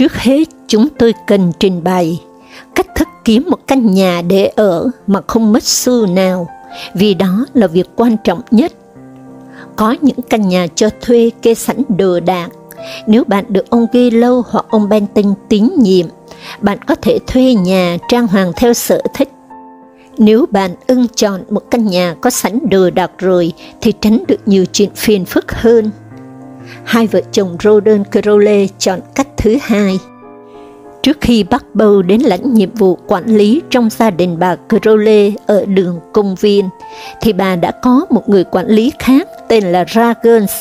Trước hết, chúng tôi cần trình bày cách thức kiếm một căn nhà để ở mà không mất xu nào, vì đó là việc quan trọng nhất. Có những căn nhà cho thuê kê sẵn đồ đạc, nếu bạn được ông ghi lâu hoặc ông Benton tín nhiệm, bạn có thể thuê nhà trang hoàng theo sở thích. Nếu bạn ưng chọn một căn nhà có sẵn đồ đạc rồi, thì tránh được nhiều chuyện phiền phức hơn. Hai vợ chồng Roden Crowley chọn cách thứ hai. Trước khi bắt bầu đến lãnh nhiệm vụ quản lý trong gia đình bà Crowley ở đường công viên, thì bà đã có một người quản lý khác tên là Ragans.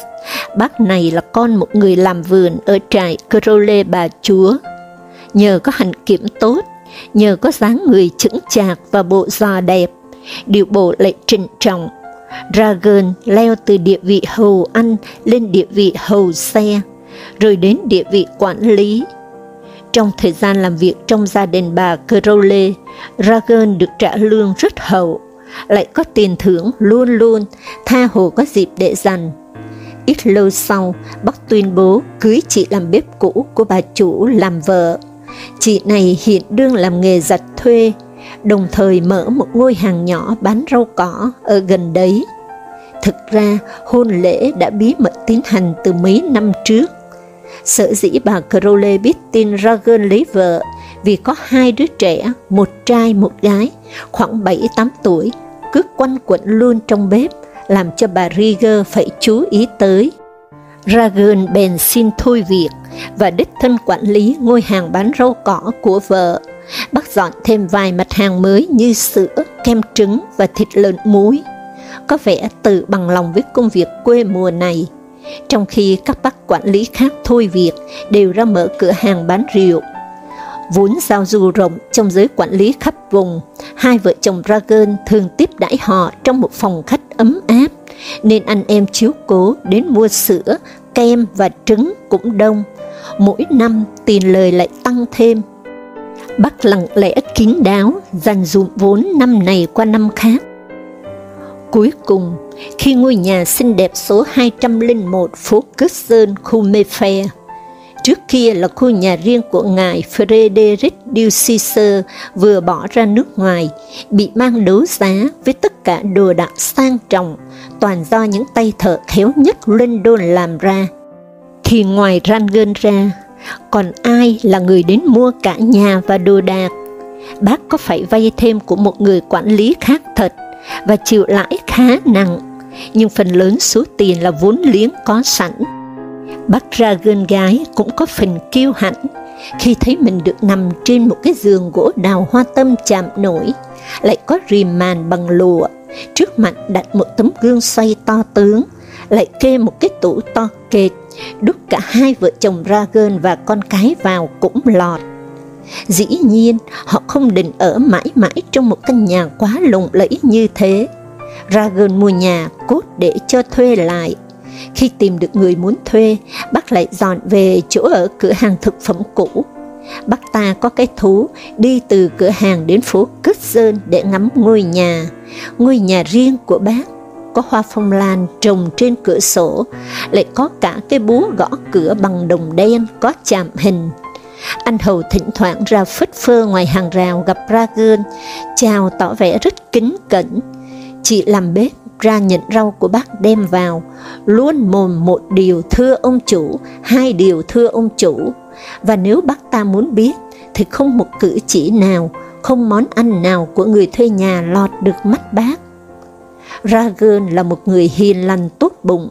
Bác này là con một người làm vườn ở trại Crowley bà chúa. Nhờ có hành kiểm tốt, nhờ có dáng người chững chạc và bộ giò đẹp, điều bộ lại trịnh trọng, Dragon leo từ địa vị hầu ăn lên địa vị hầu xe, rồi đến địa vị quản lý. Trong thời gian làm việc trong gia đình bà Crowley, Dragon được trả lương rất hậu, lại có tiền thưởng luôn luôn, tha hồ có dịp để dành. Ít lâu sau, bác tuyên bố cưới chị làm bếp cũ của bà chủ làm vợ. Chị này hiện đương làm nghề giặt thuê, đồng thời mở một ngôi hàng nhỏ bán rau cỏ ở gần đấy. Thực ra, hôn lễ đã bí mật tiến hành từ mấy năm trước. Sở dĩ bà Crowley biết tin Ragan lấy vợ vì có hai đứa trẻ, một trai một gái, khoảng 7-8 tuổi, cứ quanh quẩn luôn trong bếp, làm cho bà Rieger phải chú ý tới. Ragan bèn xin thôi việc và đích thân quản lý ngôi hàng bán rau cỏ của vợ. Bác dọn thêm vài mặt hàng mới như sữa, kem trứng và thịt lợn muối. Có vẻ tự bằng lòng với công việc quê mùa này, trong khi các bác quản lý khác thôi việc đều ra mở cửa hàng bán rượu. Vốn giao du rộng trong giới quản lý khắp vùng, hai vợ chồng Dragon thường tiếp đãi họ trong một phòng khách ấm áp, nên anh em chiếu cố đến mua sữa, kem và trứng cũng đông. Mỗi năm tiền lời lại tăng thêm. Bác lặng lẽ kín đáo, dành dụm vốn năm này qua năm khác. Cuối cùng, khi ngôi nhà xinh đẹp số 201 phố Curzon, khu Mayfair, trước kia là khu nhà riêng của ngài Frederick Dulciser vừa bỏ ra nước ngoài, bị mang đấu giá với tất cả đồ đạc sang trọng, toàn do những tay thợ khéo nhất London làm ra. Thì ngoài Rangel ra, còn ai là người đến mua cả nhà và đồ đạc? Bác có phải vay thêm của một người quản lý khác thật, và chịu lãi khá nặng, nhưng phần lớn số tiền là vốn liếng có sẵn. Bác ra gơn gái cũng có phần kiêu hãnh khi thấy mình được nằm trên một cái giường gỗ đào hoa tâm chạm nổi, lại có rìm màn bằng lụa, trước mặt đặt một tấm gương xoay to tướng, lại kê một cái tủ to kệt, đút cả hai vợ chồng Ragen và con cái vào cũng lọt. Dĩ nhiên, họ không định ở mãi mãi trong một căn nhà quá lộng lẫy như thế. Ragon mua nhà cốt để cho thuê lại. Khi tìm được người muốn thuê, bác lại dọn về chỗ ở cửa hàng thực phẩm cũ. Bác ta có cái thú đi từ cửa hàng đến phố Cất Sơn để ngắm ngôi nhà, ngôi nhà riêng của bác có hoa phong lan trồng trên cửa sổ, lại có cả cái búa gõ cửa bằng đồng đen có chạm hình. Anh Hầu thỉnh thoảng ra phất phơ ngoài hàng rào gặp Ragun, chào tỏ vẻ rất kính cẩn. Chị làm bếp ra nhận rau của bác đem vào, luôn mồm một điều thưa ông chủ, hai điều thưa ông chủ. Và nếu bác ta muốn biết, thì không một cử chỉ nào, không món ăn nào của người thuê nhà lọt được mắt bác. Ragen là một người hiền lành tốt bụng,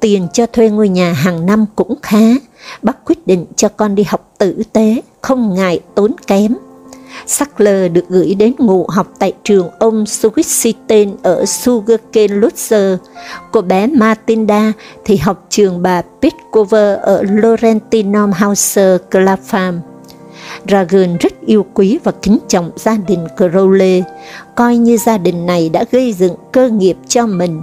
tiền cho thuê ngôi nhà hàng năm cũng khá, bác quyết định cho con đi học tử tế, không ngại tốn kém. Sackler được gửi đến ngụ học tại trường ông Swissiten ở Sugarcane Lutzer. Cô bé Martinda thì học trường bà Pitcover ở Laurentinum Hauser Clapham. Dragon rất yêu quý và kính trọng gia đình Crowley, coi như gia đình này đã gây dựng cơ nghiệp cho mình.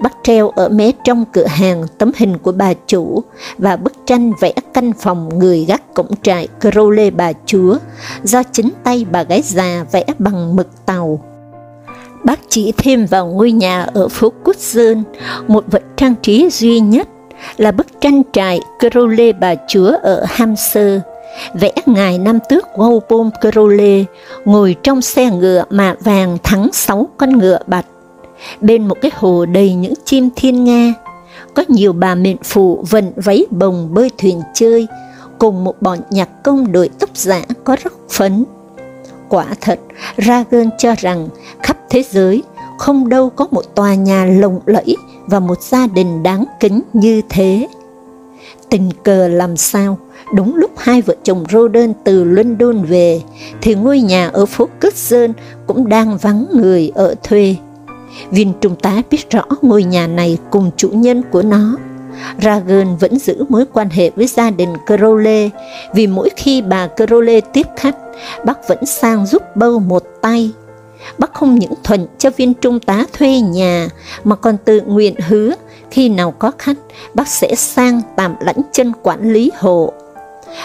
Bắt treo ở mé trong cửa hàng tấm hình của bà chủ và bức tranh vẽ căn phòng người gác cổng trại Crowley bà chúa do chính tay bà gái già vẽ bằng mực tàu. Bác chỉ thêm vào ngôi nhà ở phố Cút Sơn, một vật trang trí duy nhất là bức tranh trại Crowley bà chúa ở Hamster, vẽ ngài năm tước Walpole Crowley ngồi trong xe ngựa mạ vàng thắng sáu con ngựa bạch, bên một cái hồ đầy những chim thiên nga, có nhiều bà mệnh phụ vận váy bồng bơi thuyền chơi, cùng một bọn nhạc công đội tóc giả có rất phấn. Quả thật, Ragan cho rằng khắp thế giới không đâu có một tòa nhà lộng lẫy và một gia đình đáng kính như thế. Tình cờ làm sao, đúng lúc hai vợ chồng Roden từ London về, thì ngôi nhà ở phố Curzon cũng đang vắng người ở thuê. Viên trung tá biết rõ ngôi nhà này cùng chủ nhân của nó. Ragan vẫn giữ mối quan hệ với gia đình Crowley, vì mỗi khi bà Crowley tiếp khách, bác vẫn sang giúp bâu một tay. Bác không những thuận cho viên trung tá thuê nhà, mà còn tự nguyện hứa khi nào có khách, bác sẽ sang tạm lãnh chân quản lý hộ.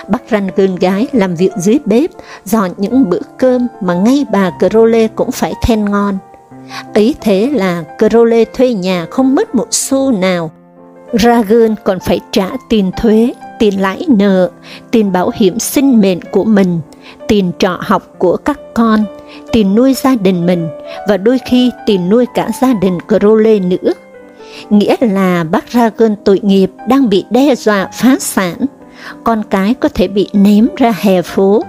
Bác răn gơn gái làm việc dưới bếp, dọn những bữa cơm mà ngay bà Crowley cũng phải khen ngon. Ấy thế là Crowley thuê nhà không mất một xu nào. Ragan còn phải trả tiền thuế, tiền lãi nợ, tiền bảo hiểm sinh mệnh của mình, tiền trọ học của các con, tiền nuôi gia đình mình và đôi khi tiền nuôi cả gia đình Crowley nữa nghĩa là bác Dragon tội nghiệp đang bị đe dọa phá sản, con cái có thể bị ném ra hè phố,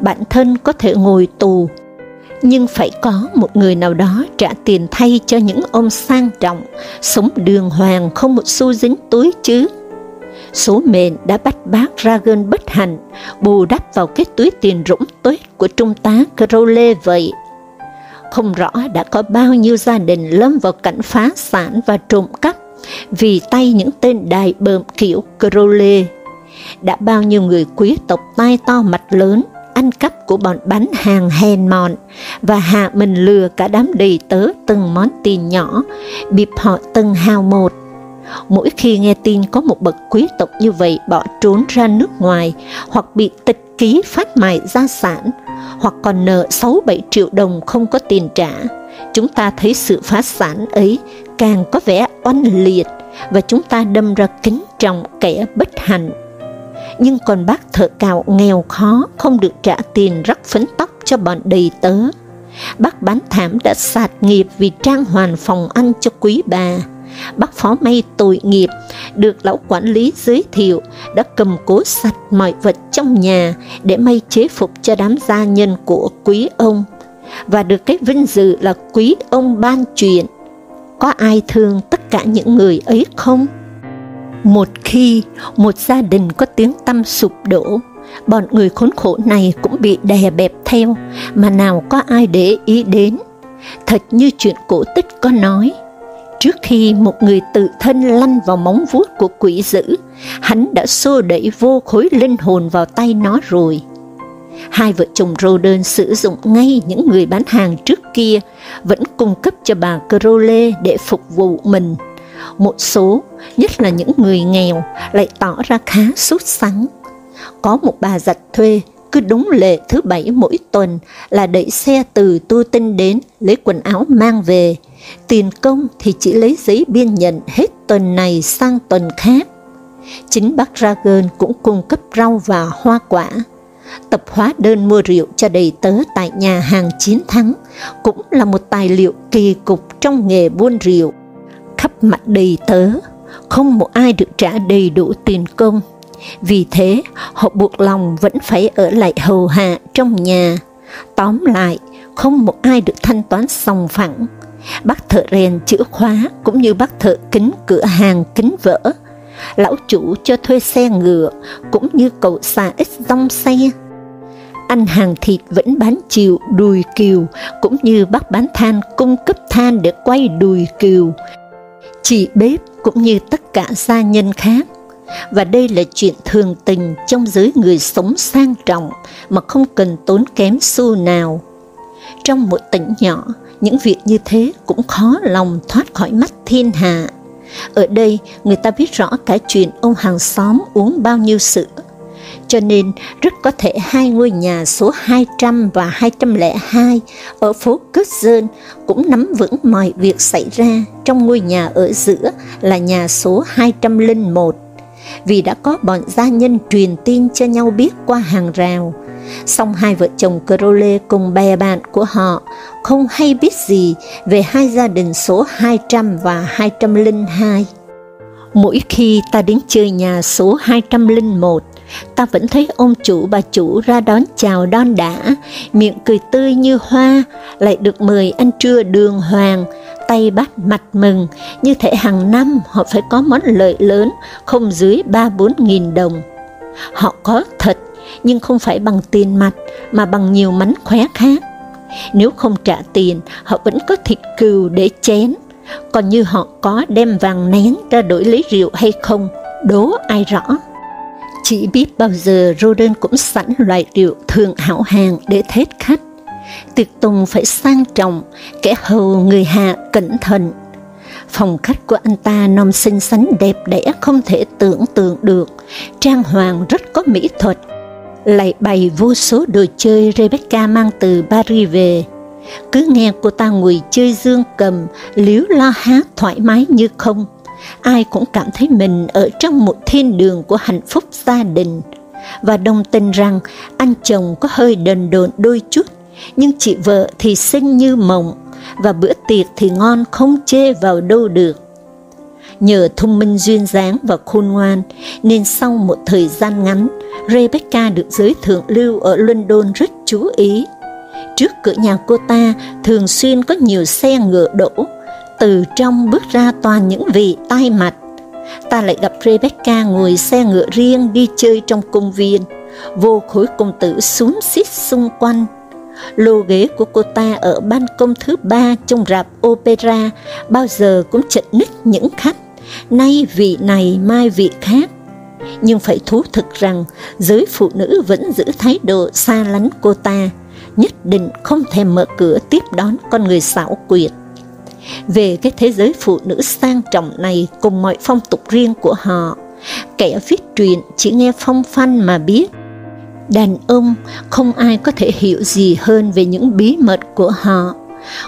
bản thân có thể ngồi tù, nhưng phải có một người nào đó trả tiền thay cho những ông sang trọng, sống đường hoàng không một xu dính túi chứ. Số mệnh đã bắt bác ra Dragon bất hạnh, bù đắp vào cái túi tiền rỗng tuếch của trung tá Crowley vậy. Không rõ đã có bao nhiêu gia đình lâm vào cảnh phá sản và trộm cắp vì tay những tên đài bợm kiểu Crowley. Đã bao nhiêu người quý tộc tai to mặt lớn, ăn cắp của bọn bán hàng hèn mọn và hạ mình lừa cả đám đầy tớ từng món tiền nhỏ, bịp họ từng hào một. Mỗi khi nghe tin có một bậc quý tộc như vậy bỏ trốn ra nước ngoài hoặc bị tịch ký phát mại gia sản, hoặc còn nợ 6-7 triệu đồng không có tiền trả, chúng ta thấy sự phá sản ấy càng có vẻ oanh liệt và chúng ta đâm ra kính trọng kẻ bất hạnh. Nhưng còn bác thợ cạo nghèo khó không được trả tiền rắc phấn tóc cho bọn đầy tớ. Bác bán thảm đã sạt nghiệp vì trang hoàn phòng ăn cho quý bà bác phó may tội nghiệp, được lão quản lý giới thiệu, đã cầm cố sạch mọi vật trong nhà để may chế phục cho đám gia nhân của quý ông, và được cái vinh dự là quý ông ban chuyện. Có ai thương tất cả những người ấy không? Một khi một gia đình có tiếng tâm sụp đổ, bọn người khốn khổ này cũng bị đè bẹp theo, mà nào có ai để ý đến. Thật như chuyện cổ tích có nói, Trước khi một người tự thân lăn vào móng vuốt của quỷ dữ, hắn đã xô đẩy vô khối linh hồn vào tay nó rồi. Hai vợ chồng Roden sử dụng ngay những người bán hàng trước kia, vẫn cung cấp cho bà Crowley để phục vụ mình. Một số, nhất là những người nghèo, lại tỏ ra khá sốt sắng. Có một bà giặt thuê, cứ đúng lệ thứ bảy mỗi tuần là đẩy xe từ tu tinh đến lấy quần áo mang về, Tiền công thì chỉ lấy giấy biên nhận hết tuần này sang tuần khác. Chính bác Dragon cũng cung cấp rau và hoa quả. Tập hóa đơn mua rượu cho đầy tớ tại nhà hàng chiến thắng cũng là một tài liệu kỳ cục trong nghề buôn rượu. Khắp mặt đầy tớ, không một ai được trả đầy đủ tiền công. Vì thế, họ buộc lòng vẫn phải ở lại hầu hạ trong nhà. Tóm lại, không một ai được thanh toán sòng phẳng bác thợ rèn chữa khóa cũng như bác thợ kính cửa hàng kính vỡ. Lão chủ cho thuê xe ngựa cũng như cậu xà ít rong xe. anh hàng thịt vẫn bán chiều đùi kiều, cũng như bác bán than cung cấp than để quay đùi kiều. Chị bếp cũng như tất cả gia nhân khác. Và đây là chuyện thường tình trong giới người sống sang trọng mà không cần tốn kém xu nào. Trong một tỉnh nhỏ, những việc như thế cũng khó lòng thoát khỏi mắt thiên hạ. Ở đây, người ta biết rõ cả chuyện ông hàng xóm uống bao nhiêu sữa, cho nên rất có thể hai ngôi nhà số 200 và 202 ở phố Kutzen Dơn cũng nắm vững mọi việc xảy ra trong ngôi nhà ở giữa là nhà số 201, vì đã có bọn gia nhân truyền tin cho nhau biết qua hàng rào. Song hai vợ chồng Crowley cùng bè bạn của họ không hay biết gì về hai gia đình số 200 và 202. Mỗi khi ta đến chơi nhà số 201, ta vẫn thấy ông chủ bà chủ ra đón chào đon đã, miệng cười tươi như hoa, lại được mời ăn trưa đường hoàng, tay bắt mặt mừng, như thể hàng năm họ phải có món lợi lớn, không dưới ba bốn nghìn đồng. Họ có thật, nhưng không phải bằng tiền mặt, mà bằng nhiều mánh khóe khác. Nếu không trả tiền, họ vẫn có thịt cừu để chén, còn như họ có đem vàng nén ra đổi lấy rượu hay không, đố ai rõ. Chỉ biết bao giờ Roden cũng sẵn loại rượu thường hảo hàng để thết khách. Tiệc tùng phải sang trọng, kẻ hầu người hạ cẩn thận. Phòng khách của anh ta non xinh xắn đẹp đẽ không thể tưởng tượng được, trang hoàng rất có mỹ thuật. Lại bày vô số đồ chơi Rebecca mang từ Paris về. Cứ nghe cô ta ngồi chơi dương cầm, liếu lo hát thoải mái như không ai cũng cảm thấy mình ở trong một thiên đường của hạnh phúc gia đình, và đồng tình rằng anh chồng có hơi đần độn đôi chút, nhưng chị vợ thì xinh như mộng, và bữa tiệc thì ngon không chê vào đâu được. Nhờ thông minh duyên dáng và khôn ngoan, nên sau một thời gian ngắn, Rebecca được giới thượng lưu ở London rất chú ý. Trước cửa nhà cô ta thường xuyên có nhiều xe ngựa đổ, từ trong bước ra toàn những vị tai mặt. Ta lại gặp Rebecca ngồi xe ngựa riêng đi chơi trong công viên, vô khối công tử xuống xít xung quanh. Lô ghế của cô ta ở ban công thứ ba trong rạp opera bao giờ cũng chật ních những khách, nay vị này mai vị khác. Nhưng phải thú thực rằng giới phụ nữ vẫn giữ thái độ xa lánh cô ta, nhất định không thèm mở cửa tiếp đón con người xảo quyệt về cái thế giới phụ nữ sang trọng này cùng mọi phong tục riêng của họ. Kẻ viết truyện chỉ nghe phong phanh mà biết. Đàn ông không ai có thể hiểu gì hơn về những bí mật của họ,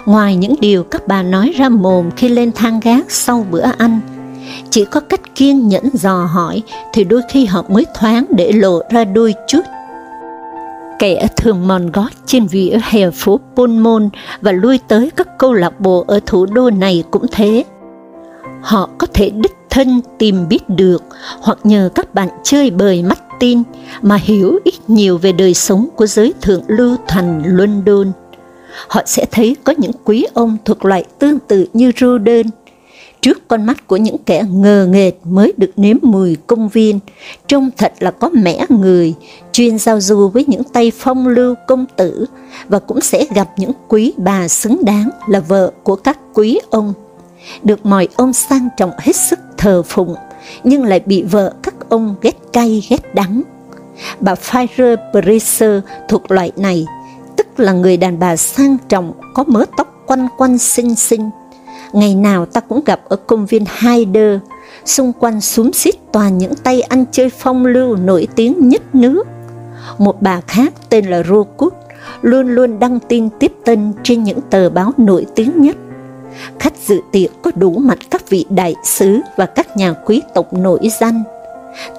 ngoài những điều các bà nói ra mồm khi lên thang gác sau bữa ăn. Chỉ có cách kiên nhẫn dò hỏi thì đôi khi họ mới thoáng để lộ ra đôi chút kẻ thường mòn gót trên vỉa hè phố Pullman và lui tới các câu lạc bộ ở thủ đô này cũng thế. Họ có thể đích thân tìm biết được hoặc nhờ các bạn chơi bời mắt tin mà hiểu ít nhiều về đời sống của giới thượng lưu thành London. Họ sẽ thấy có những quý ông thuộc loại tương tự như Roden, trước con mắt của những kẻ ngờ nghệt mới được nếm mùi công viên, trông thật là có mẻ người, chuyên giao du với những tay phong lưu công tử, và cũng sẽ gặp những quý bà xứng đáng là vợ của các quý ông. Được mọi ông sang trọng hết sức thờ phụng, nhưng lại bị vợ các ông ghét cay ghét đắng. Bà Fire Bracer thuộc loại này, tức là người đàn bà sang trọng có mớ tóc quanh quanh xinh xinh, Ngày nào ta cũng gặp ở công viên Haider, xung quanh xúm xít toàn những tay ăn chơi phong lưu nổi tiếng nhất nước. Một bà khác tên là Rokut luôn luôn đăng tin tiếp tân trên những tờ báo nổi tiếng nhất. Khách dự tiệc có đủ mặt các vị đại sứ và các nhà quý tộc nổi danh.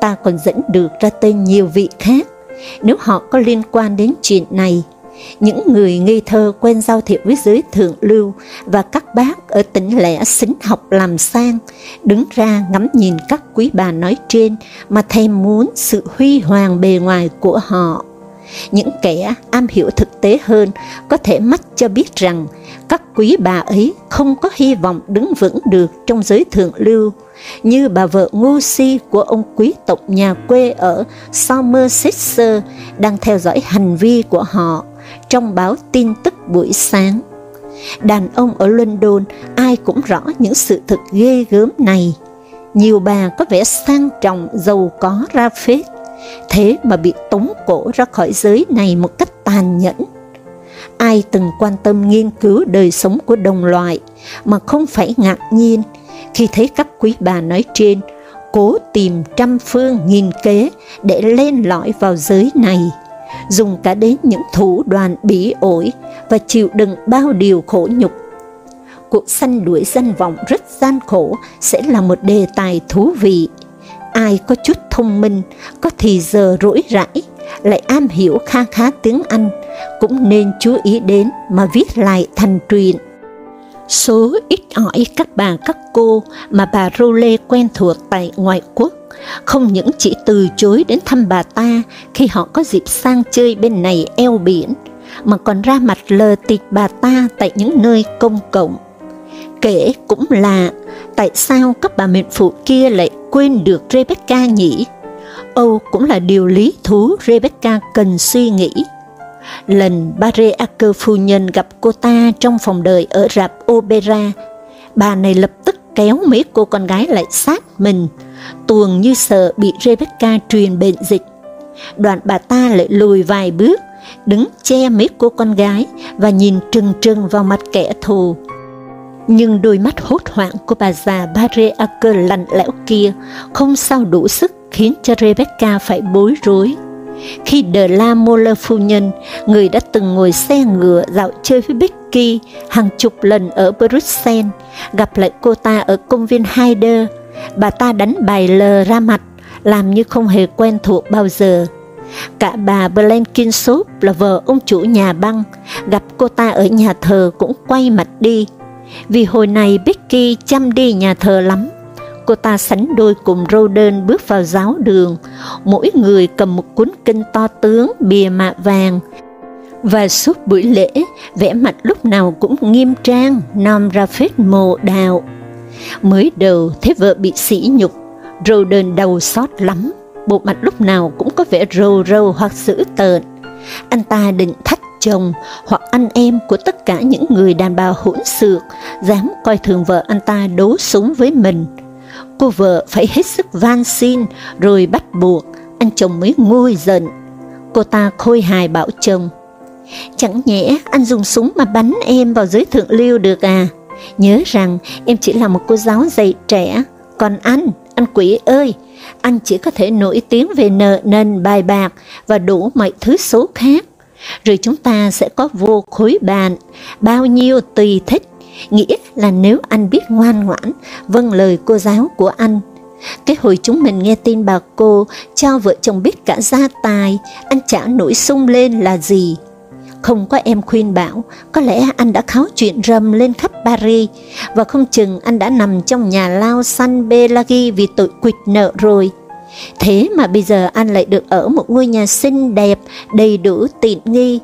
Ta còn dẫn được ra tên nhiều vị khác, nếu họ có liên quan đến chuyện này những người ngây thơ quen giao thiệp với giới thượng lưu và các bác ở tỉnh lẻ xính học làm sang, đứng ra ngắm nhìn các quý bà nói trên mà thèm muốn sự huy hoàng bề ngoài của họ. Những kẻ am hiểu thực tế hơn có thể mắt cho biết rằng các quý bà ấy không có hy vọng đứng vững được trong giới thượng lưu, như bà vợ ngu si của ông quý tộc nhà quê ở Somersetshire đang theo dõi hành vi của họ trong báo tin tức buổi sáng. Đàn ông ở London ai cũng rõ những sự thực ghê gớm này. Nhiều bà có vẻ sang trọng, giàu có ra phết, thế mà bị tống cổ ra khỏi giới này một cách tàn nhẫn. Ai từng quan tâm nghiên cứu đời sống của đồng loại mà không phải ngạc nhiên khi thấy các quý bà nói trên cố tìm trăm phương nghìn kế để lên lõi vào giới này, dùng cả đến những thủ đoàn bỉ ổi và chịu đựng bao điều khổ nhục. Cuộc săn đuổi danh vọng rất gian khổ sẽ là một đề tài thú vị. Ai có chút thông minh, có thì giờ rỗi rãi, lại am hiểu kha khá tiếng Anh, cũng nên chú ý đến mà viết lại thành truyện. Số ít ỏi các bà các cô mà bà Rowley quen thuộc tại ngoại quốc, không những chỉ từ chối đến thăm bà ta khi họ có dịp sang chơi bên này eo biển, mà còn ra mặt lờ tịch bà ta tại những nơi công cộng. Kể cũng là, tại sao các bà mệnh phụ kia lại quên được Rebecca nhỉ? Âu cũng là điều lý thú Rebecca cần suy nghĩ. Lần Barre Acker phu nhân gặp cô ta trong phòng đời ở rạp opera, bà này lập tức kéo mấy cô con gái lại sát mình, tuồng như sợ bị Rebecca truyền bệnh dịch. Đoạn bà ta lại lùi vài bước, đứng che mấy cô con gái và nhìn trừng trừng vào mặt kẻ thù. Nhưng đôi mắt hốt hoảng của bà già Barre Acker lạnh lẽo kia không sao đủ sức khiến cho Rebecca phải bối rối. Khi De La Mole phu nhân, người đã từng ngồi xe ngựa dạo chơi với Becky hàng chục lần ở Bruxelles, gặp lại cô ta ở công viên Heider, bà ta đánh bài lờ ra mặt, làm như không hề quen thuộc bao giờ. Cả bà Blenkinsop là vợ ông chủ nhà băng, gặp cô ta ở nhà thờ cũng quay mặt đi, vì hồi này Becky chăm đi nhà thờ lắm cô ta sánh đôi cùng Roden bước vào giáo đường, mỗi người cầm một cuốn kinh to tướng bìa mạ vàng, và suốt buổi lễ, vẻ mặt lúc nào cũng nghiêm trang, nom ra phết mồ đạo. Mới đầu thấy vợ bị sỉ nhục, Roden đầu xót lắm, bộ mặt lúc nào cũng có vẻ râu râu hoặc dữ tợn. Anh ta định thách chồng hoặc anh em của tất cả những người đàn bà hỗn xược, dám coi thường vợ anh ta đấu súng với mình cô vợ phải hết sức van xin rồi bắt buộc, anh chồng mới nguôi giận. Cô ta khôi hài bảo chồng, chẳng nhẽ anh dùng súng mà bắn em vào giới thượng lưu được à? Nhớ rằng em chỉ là một cô giáo dạy trẻ, còn anh, anh quỷ ơi, anh chỉ có thể nổi tiếng về nợ nần bài bạc và đủ mọi thứ xấu khác. Rồi chúng ta sẽ có vô khối bàn, bao nhiêu tùy thích nghĩa là nếu anh biết ngoan ngoãn, vâng lời cô giáo của anh. Cái hồi chúng mình nghe tin bà cô cho vợ chồng biết cả gia tài, anh chả nổi sung lên là gì. Không có em khuyên bảo, có lẽ anh đã kháo chuyện rầm lên khắp Paris, và không chừng anh đã nằm trong nhà lao San Belagi vì tội quỵt nợ rồi. Thế mà bây giờ anh lại được ở một ngôi nhà xinh đẹp, đầy đủ tiện nghi,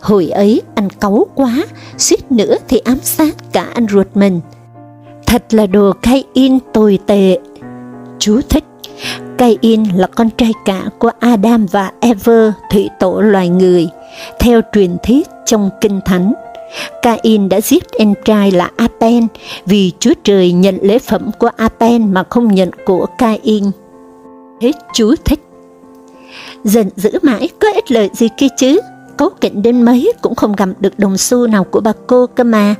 Hồi ấy anh cáu quá, suýt nữa thì ám sát cả anh ruột mình. Thật là đồ cay in tồi tệ. Chú thích, Cain là con trai cả của Adam và Eva, thủy tổ loài người, theo truyền thuyết trong Kinh Thánh. Cain đã giết em trai là Apen vì Chúa Trời nhận lễ phẩm của Apen mà không nhận của Cain. Hết chú thích. Giận dữ mãi có ích lợi gì kia chứ? Cố kịnh đến mấy cũng không gặp được đồng xu nào của bà cô cơ mà.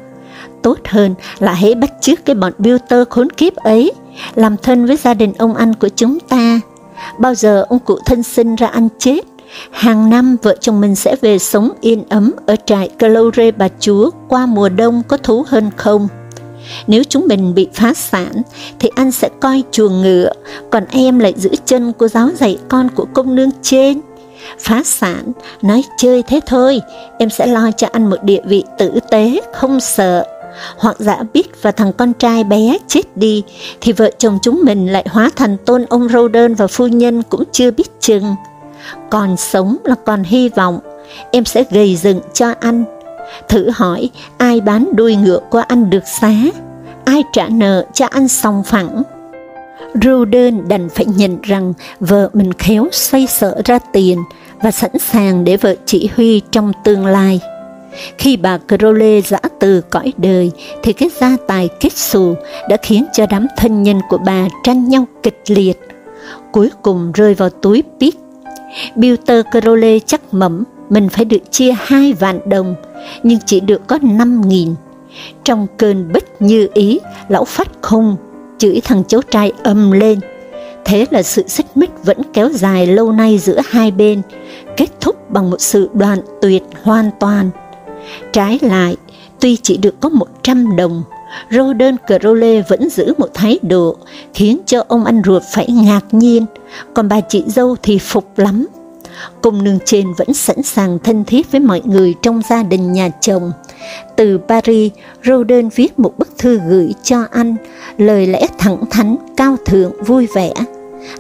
Tốt hơn là hãy bắt chước cái bọn tơ khốn kiếp ấy, làm thân với gia đình ông anh của chúng ta. Bao giờ ông cụ thân sinh ra ăn chết, hàng năm vợ chồng mình sẽ về sống yên ấm ở trại Calore bà chúa qua mùa đông có thú hơn không? Nếu chúng mình bị phá sản, thì anh sẽ coi chuồng ngựa, còn em lại giữ chân cô giáo dạy con của công nương trên phá sản, nói chơi thế thôi, em sẽ lo cho anh một địa vị tử tế, không sợ. Hoặc giả biết và thằng con trai bé chết đi, thì vợ chồng chúng mình lại hóa thành tôn ông râu đơn và phu nhân cũng chưa biết chừng. Còn sống là còn hy vọng, em sẽ gầy dựng cho anh. Thử hỏi ai bán đuôi ngựa của anh được xá, ai trả nợ cho anh sòng phẳng. Roden đành phải nhận rằng vợ mình khéo xoay sở ra tiền và sẵn sàng để vợ chỉ huy trong tương lai. Khi bà Crowley giã từ cõi đời, thì cái gia tài kết xù đã khiến cho đám thân nhân của bà tranh nhau kịch liệt. Cuối cùng rơi vào túi Pete. Bilter Crowley chắc mẩm mình phải được chia hai vạn đồng, nhưng chỉ được có năm nghìn. Trong cơn bất như ý, lão phát khung chửi thằng cháu trai âm lên. Thế là sự xích mích vẫn kéo dài lâu nay giữa hai bên, kết thúc bằng một sự đoạn tuyệt hoàn toàn. Trái lại, tuy chỉ được có 100 đồng, Roden Crowley vẫn giữ một thái độ khiến cho ông anh ruột phải ngạc nhiên, còn bà chị dâu thì phục lắm. Cung nương trên vẫn sẵn sàng thân thiết với mọi người trong gia đình nhà chồng. Từ Paris, Roden viết một bức thư gửi cho anh, lời lẽ thẳng thắn, cao thượng, vui vẻ.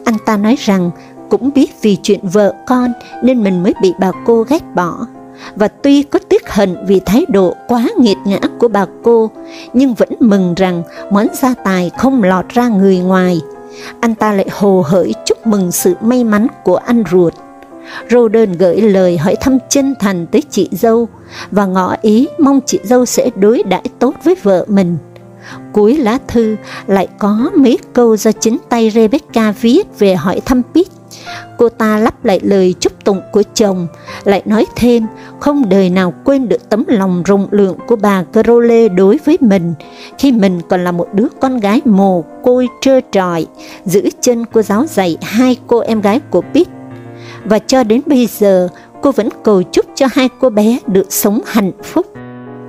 Anh ta nói rằng cũng biết vì chuyện vợ con nên mình mới bị bà cô ghét bỏ, và tuy có tiếc hận vì thái độ quá nghiệt ngã của bà cô, nhưng vẫn mừng rằng món gia tài không lọt ra người ngoài. Anh ta lại hồ hởi chúc mừng sự may mắn của anh ruột. Roden gửi lời hỏi thăm chân thành tới chị dâu và ngỏ ý mong chị dâu sẽ đối đãi tốt với vợ mình. Cuối lá thư lại có mấy câu do chính tay Rebecca viết về hỏi thăm Pete Cô ta lắp lại lời chúc tụng của chồng, lại nói thêm không đời nào quên được tấm lòng rộng lượng của bà Crowley đối với mình, khi mình còn là một đứa con gái mồ côi trơ trọi, giữ chân cô giáo dạy hai cô em gái của Pete. Và cho đến bây giờ, cô vẫn cầu chúc cho hai cô bé được sống hạnh phúc.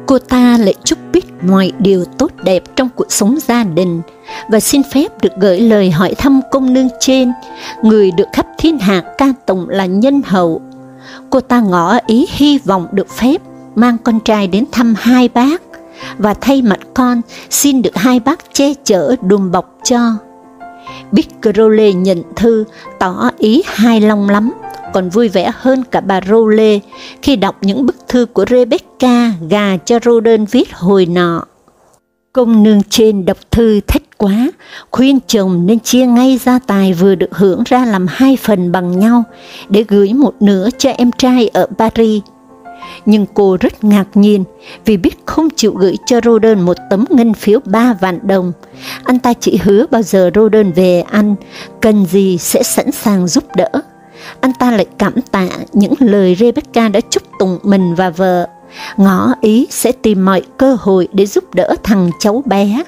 Cô ta lại chúc biết mọi điều tốt đẹp trong cuộc sống gia đình và xin phép được gửi lời hỏi thăm công nương trên, người được khắp thiên hạ ca tụng là nhân hậu. Cô ta ngỏ ý hy vọng được phép mang con trai đến thăm hai bác và thay mặt con xin được hai bác che chở đùm bọc cho. Big Crowley nhận thư tỏ ý hài lòng lắm còn vui vẻ hơn cả bà Rowley khi đọc những bức thư của Rebecca gà cho Roden viết hồi nọ. Công nương trên đọc thư thích quá, khuyên chồng nên chia ngay gia tài vừa được hưởng ra làm hai phần bằng nhau, để gửi một nửa cho em trai ở Paris. Nhưng cô rất ngạc nhiên vì biết không chịu gửi cho Roden một tấm ngân phiếu ba vạn đồng. Anh ta chỉ hứa bao giờ Roden về ăn cần gì sẽ sẵn sàng giúp đỡ anh ta lại cảm tạ những lời Rebecca đã chúc tụng mình và vợ, ngỏ ý sẽ tìm mọi cơ hội để giúp đỡ thằng cháu bé.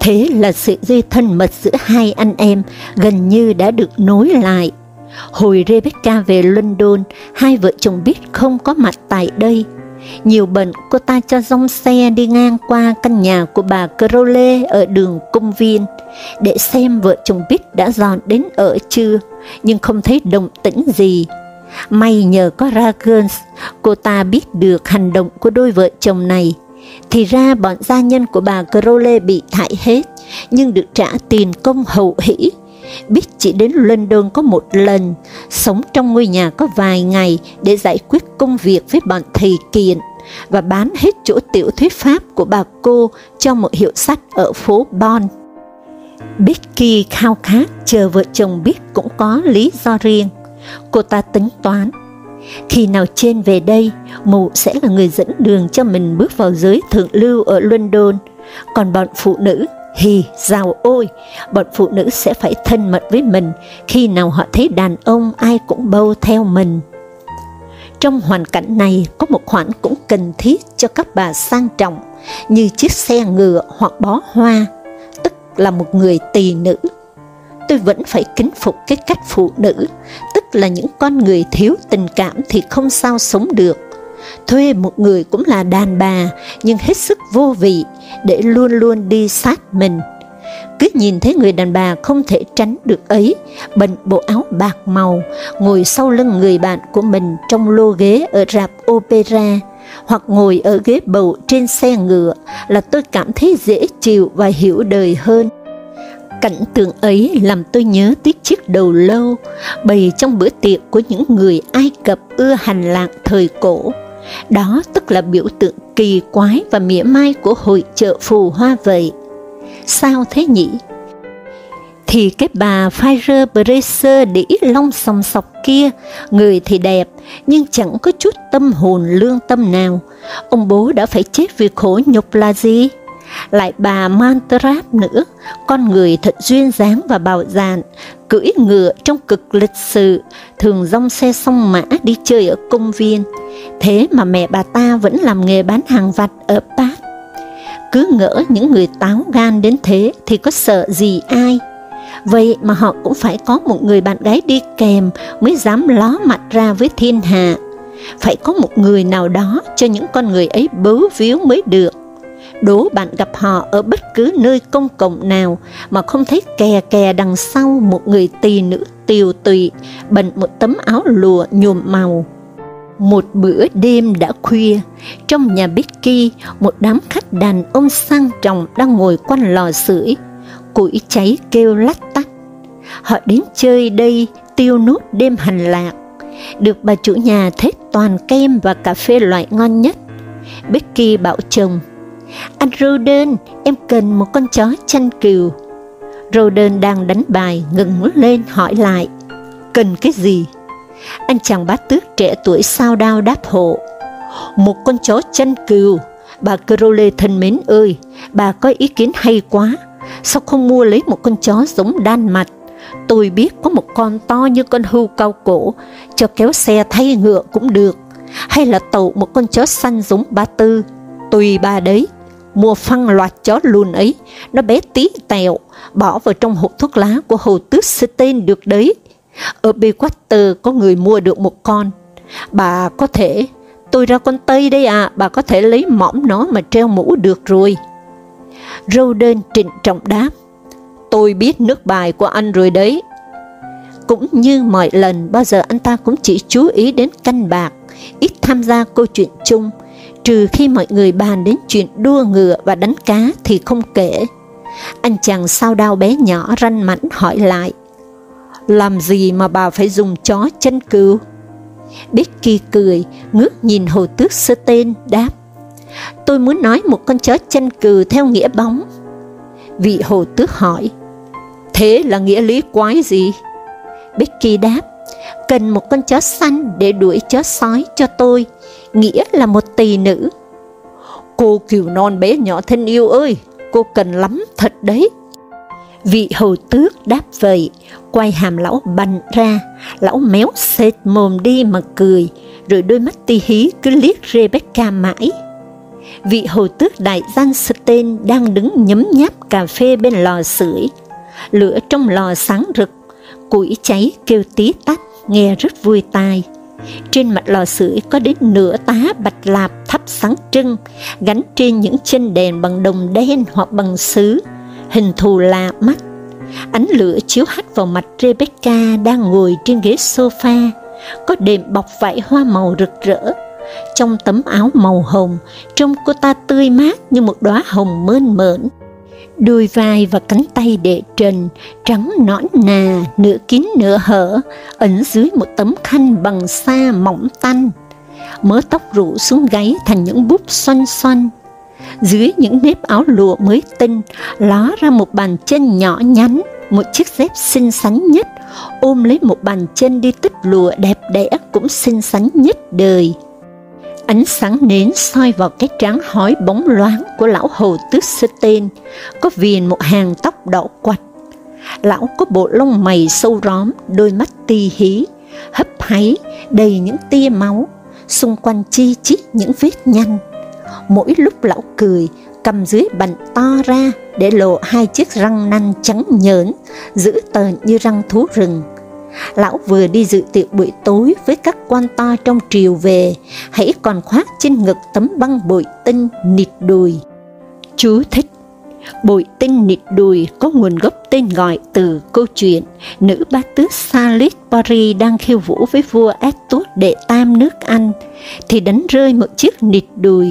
Thế là sự dây thân mật giữa hai anh em gần như đã được nối lại. Hồi Rebecca về London, hai vợ chồng biết không có mặt tại đây. Nhiều bệnh cô ta cho dòng xe đi ngang qua căn nhà của bà Crowley ở đường công viên, để xem vợ chồng biết đã dọn đến ở chưa, nhưng không thấy động tĩnh gì. May nhờ có Ragans, cô ta biết được hành động của đôi vợ chồng này. Thì ra bọn gia nhân của bà Crowley bị thải hết, nhưng được trả tiền công hậu hỷ. Biết chỉ đến London có một lần, sống trong ngôi nhà có vài ngày để giải quyết công việc với bọn thầy kiện, và bán hết chỗ tiểu thuyết Pháp của bà cô cho một hiệu sách ở phố Bon. Becky khao khát chờ vợ chồng biết cũng có lý do riêng. Cô ta tính toán, khi nào trên về đây, mụ sẽ là người dẫn đường cho mình bước vào giới thượng lưu ở London, còn bọn phụ nữ, hì, rào ôi, bọn phụ nữ sẽ phải thân mật với mình khi nào họ thấy đàn ông ai cũng bâu theo mình. Trong hoàn cảnh này, có một khoản cũng cần thiết cho các bà sang trọng, như chiếc xe ngựa hoặc bó hoa, tức là một người tỳ nữ. Tôi vẫn phải kính phục cái cách phụ nữ, tức là những con người thiếu tình cảm thì không sao sống được. Thuê một người cũng là đàn bà, nhưng hết sức vô vị, để luôn luôn đi sát mình cứ nhìn thấy người đàn bà không thể tránh được ấy, bận bộ áo bạc màu, ngồi sau lưng người bạn của mình trong lô ghế ở rạp opera, hoặc ngồi ở ghế bầu trên xe ngựa là tôi cảm thấy dễ chịu và hiểu đời hơn. Cảnh tượng ấy làm tôi nhớ tới chiếc đầu lâu bày trong bữa tiệc của những người Ai Cập ưa hành lạc thời cổ, đó tức là biểu tượng kỳ quái và mỉa mai của hội chợ phù hoa vậy. Sao thế nhỉ? Thì cái bà Pfizer Bracer đĩ long sòng sọc kia, người thì đẹp, nhưng chẳng có chút tâm hồn lương tâm nào. Ông bố đã phải chết vì khổ nhục là gì? lại bà Mantrap nữa, con người thật duyên dáng và bạo dạn, cưỡi ngựa trong cực lịch sự, thường rong xe song mã đi chơi ở công viên. Thế mà mẹ bà ta vẫn làm nghề bán hàng vặt ở Pháp. Cứ ngỡ những người táo gan đến thế thì có sợ gì ai. Vậy mà họ cũng phải có một người bạn gái đi kèm mới dám ló mặt ra với thiên hạ. Phải có một người nào đó cho những con người ấy bấu víu mới được đố bạn gặp họ ở bất cứ nơi công cộng nào mà không thấy kè kè đằng sau một người tỳ nữ tiều tụy, bận một tấm áo lụa nhuộm màu. Một bữa đêm đã khuya, trong nhà Becky, một đám khách đàn ông sang trọng đang ngồi quanh lò sưởi, củi cháy kêu lách tách. Họ đến chơi đây tiêu nút đêm hành lạc, được bà chủ nhà thế toàn kem và cà phê loại ngon nhất. Becky bảo chồng, anh Roden, em cần một con chó chăn cừu. Roden đang đánh bài, ngừng lên hỏi lại, cần cái gì? Anh chàng bá tước trẻ tuổi sao đao đáp hộ, một con chó chân cừu, bà Crowley thân mến ơi, bà có ý kiến hay quá, sao không mua lấy một con chó giống đan mạch? Tôi biết có một con to như con hưu cao cổ, cho kéo xe thay ngựa cũng được, hay là tậu một con chó xanh giống ba tư, tùy bà đấy mua phăng loạt chó lùn ấy, nó bé tí tẹo, bỏ vào trong hộp thuốc lá của hồ tước tên được đấy. Ở Bequater có người mua được một con. Bà có thể, tôi ra con Tây đây à, bà có thể lấy mõm nó mà treo mũ được rồi. Roden trịnh trọng đáp, tôi biết nước bài của anh rồi đấy. Cũng như mọi lần, bao giờ anh ta cũng chỉ chú ý đến canh bạc, ít tham gia câu chuyện chung, trừ khi mọi người bàn đến chuyện đua ngựa và đánh cá thì không kể. Anh chàng sao đao bé nhỏ ranh mảnh hỏi lại, làm gì mà bà phải dùng chó chân cừu? Becky cười, ngước nhìn hồ tước sơ tên, đáp, tôi muốn nói một con chó chân cừu theo nghĩa bóng. Vị hồ tước hỏi, thế là nghĩa lý quái gì? Becky đáp, cần một con chó xanh để đuổi chó sói cho tôi, nghĩa là một tỳ nữ. Cô kiều non bé nhỏ thân yêu ơi, cô cần lắm thật đấy. Vị hầu tước đáp vậy, quay hàm lão bành ra, lão méo xệt mồm đi mà cười, rồi đôi mắt ti hí cứ liếc Rebecca mãi. Vị hầu tước đại danh Stein đang đứng nhấm nháp cà phê bên lò sưởi, lửa trong lò sáng rực, củi cháy kêu tí tách, nghe rất vui tai. Trên mặt lò sưởi có đến nửa tá bạch lạp thắp sáng trưng, gắn trên những chân đèn bằng đồng đen hoặc bằng sứ, hình thù lạ mắt. Ánh lửa chiếu hắt vào mặt Rebecca đang ngồi trên ghế sofa, có đệm bọc vải hoa màu rực rỡ. Trong tấm áo màu hồng, trông cô ta tươi mát như một đóa hồng mơn mởn đôi vai và cánh tay đệ trần, trắng nõn nà, nửa kín nửa hở, ẩn dưới một tấm khăn bằng sa mỏng tanh. Mớ tóc rủ xuống gáy thành những búp xoăn xoăn. Dưới những nếp áo lụa mới tinh, ló ra một bàn chân nhỏ nhắn, một chiếc dép xinh xắn nhất, ôm lấy một bàn chân đi tích lụa đẹp đẽ cũng xinh xắn nhất đời. Ánh sáng nến soi vào cái trán hói bóng loáng của lão hồ tước sơ tên, có viền một hàng tóc đỏ quạch. Lão có bộ lông mày sâu róm, đôi mắt ti hí, hấp háy, đầy những tia máu, xung quanh chi chít những vết nhăn. Mỗi lúc lão cười, cầm dưới bành to ra để lộ hai chiếc răng nanh trắng nhớn, giữ tờn như răng thú rừng Lão vừa đi dự tiệc buổi tối với các quan to trong triều về, hãy còn khoác trên ngực tấm băng bội tinh nịt đùi. Chú thích Bội tinh nịt đùi có nguồn gốc tên gọi từ câu chuyện nữ bá tước Salis Paris đang khiêu vũ với vua Estus đệ tam nước Anh, thì đánh rơi một chiếc nịt đùi.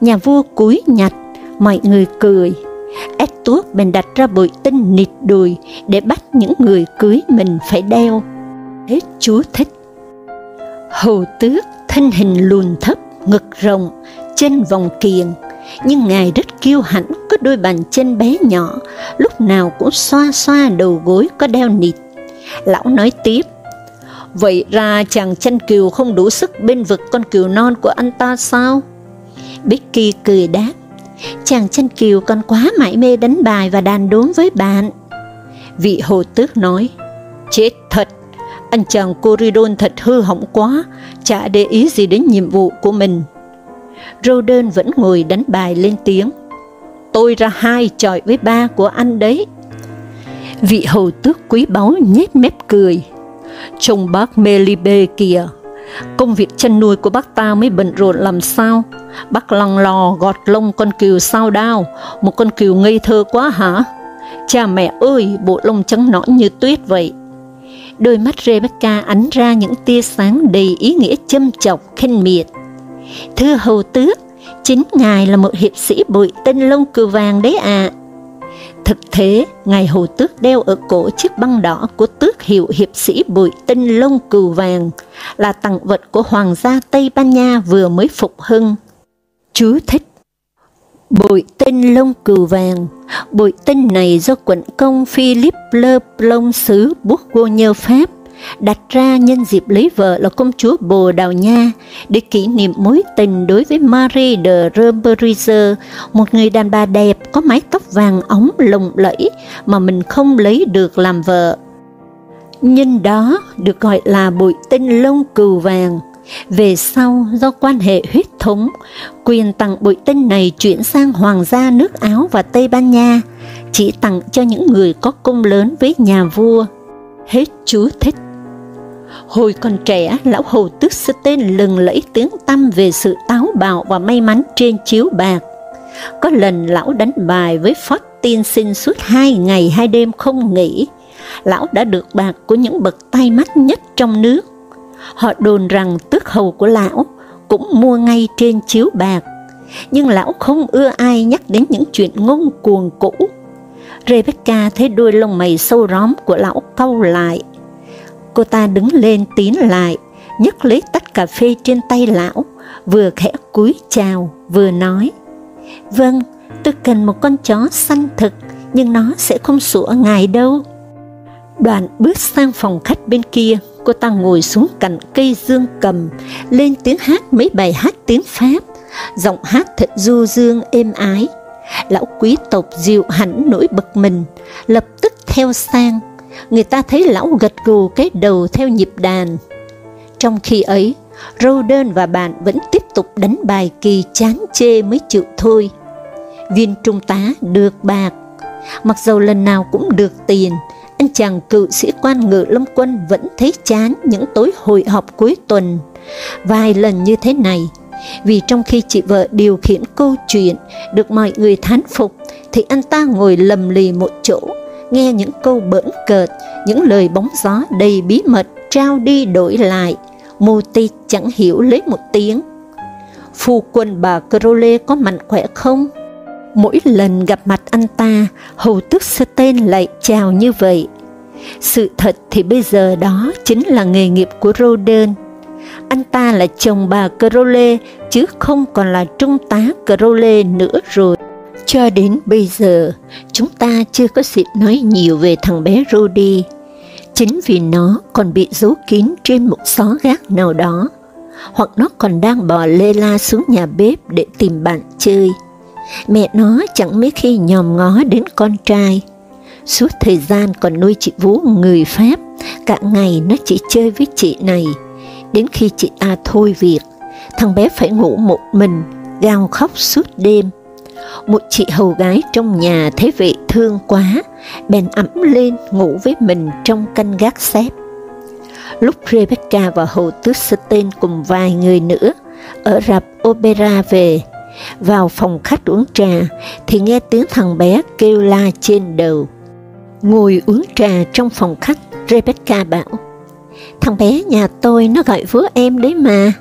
Nhà vua cúi nhặt, mọi người cười, Ed bèn đặt ra bụi tinh nịt đùi để bắt những người cưới mình phải đeo. Hết chú thích. Hồ tước, thân hình lùn thấp, ngực rộng, trên vòng kiềng, nhưng ngài rất kiêu hãnh có đôi bàn chân bé nhỏ, lúc nào cũng xoa xoa đầu gối có đeo nịt. Lão nói tiếp, vậy ra chàng chân kiều không đủ sức bên vực con kiều non của anh ta sao? Becky cười đáp, chàng chân kiều còn quá mải mê đánh bài và đàn đốm với bạn. Vị hồ tước nói, chết thật, anh chàng Coridon thật hư hỏng quá, chả để ý gì đến nhiệm vụ của mình. Roden vẫn ngồi đánh bài lên tiếng, tôi ra hai chọi với ba của anh đấy. Vị hầu tước quý báu nhếch mép cười, trông bác Melibe kìa, công việc chăn nuôi của bác ta mới bận rộn làm sao, bác lăng lò gọt lông con cừu sao đao, một con cừu ngây thơ quá hả? Cha mẹ ơi, bộ lông trắng nõn như tuyết vậy. Đôi mắt Rebecca ánh ra những tia sáng đầy ý nghĩa châm chọc, khinh miệt. Thưa hầu tước, chính ngài là một hiệp sĩ bụi tinh lông cừu vàng đấy ạ. À. Thực thế, ngài hồ tước đeo ở cổ chiếc băng đỏ của tước hiệu hiệp sĩ bụi tinh lông cừu vàng, là tặng vật của hoàng gia Tây Ban Nha vừa mới phục hưng. Chú thích Bội tinh lông cừu vàng, bội tinh này do quận công Philip Le Plon xứ Bourgogne Pháp đặt ra nhân dịp lấy vợ là công chúa Bồ Đào Nha để kỷ niệm mối tình đối với Marie de Robertizer, một người đàn bà đẹp có mái tóc vàng óng lộng lẫy mà mình không lấy được làm vợ. Nhân đó được gọi là bội tinh lông cừu vàng. Về sau, do quan hệ huyết thống, quyền tặng bội tinh này chuyển sang Hoàng gia nước Áo và Tây Ban Nha, chỉ tặng cho những người có công lớn với nhà vua. Hết chú thích. Hồi còn trẻ, lão hầu tước tên lừng lẫy tiếng tăm về sự táo bạo và may mắn trên chiếu bạc. Có lần lão đánh bài với Phót tiên sinh suốt hai ngày hai đêm không nghỉ. Lão đã được bạc của những bậc tay mắt nhất trong nước. Họ đồn rằng tước hầu của lão cũng mua ngay trên chiếu bạc, nhưng lão không ưa ai nhắc đến những chuyện ngông cuồng cũ. Rebecca thấy đôi lông mày sâu róm của lão cau lại. Cô ta đứng lên tiến lại, nhấc lấy tách cà phê trên tay lão, vừa khẽ cúi chào, vừa nói, Vâng, tôi cần một con chó săn thực, nhưng nó sẽ không sủa ngài đâu. Đoàn bước sang phòng khách bên kia, cô ta ngồi xuống cạnh cây dương cầm, lên tiếng hát mấy bài hát tiếng Pháp, giọng hát thật du dương êm ái. Lão quý tộc dịu hẳn nỗi bực mình, lập tức theo sang, người ta thấy lão gật gù cái đầu theo nhịp đàn. Trong khi ấy, Roden và bạn vẫn tiếp tục đánh bài kỳ chán chê mới chịu thôi. Viên trung tá được bạc, mặc dầu lần nào cũng được tiền, anh chàng cựu sĩ quan ngự lâm quân vẫn thấy chán những tối hội họp cuối tuần. Vài lần như thế này, vì trong khi chị vợ điều khiển câu chuyện được mọi người thán phục, thì anh ta ngồi lầm lì một chỗ, nghe những câu bỡn cợt, những lời bóng gió đầy bí mật trao đi đổi lại, mù tịt chẳng hiểu lấy một tiếng. Phu quân bà Crowley có mạnh khỏe không? Mỗi lần gặp mặt anh ta, hầu tước tên lại chào như vậy. Sự thật thì bây giờ đó chính là nghề nghiệp của Roden. Anh ta là chồng bà Crowley, chứ không còn là trung tá Crowley nữa rồi. Cho đến bây giờ, chúng ta chưa có dịp nói nhiều về thằng bé Rudy, chính vì nó còn bị giấu kín trên một xó gác nào đó, hoặc nó còn đang bò lê la xuống nhà bếp để tìm bạn chơi. Mẹ nó chẳng mấy khi nhòm ngó đến con trai. Suốt thời gian còn nuôi chị Vũ người Pháp, cả ngày nó chỉ chơi với chị này. Đến khi chị ta thôi việc, thằng bé phải ngủ một mình, gào khóc suốt đêm. Một chị hầu gái trong nhà thấy vậy thương quá, bèn ẩm lên ngủ với mình trong canh gác xếp. Lúc Rebecca và hầu tước Stein cùng vài người nữa ở rạp opera về, vào phòng khách uống trà, thì nghe tiếng thằng bé kêu la trên đầu. Ngồi uống trà trong phòng khách, Rebecca bảo, thằng bé nhà tôi nó gọi vú em đấy mà.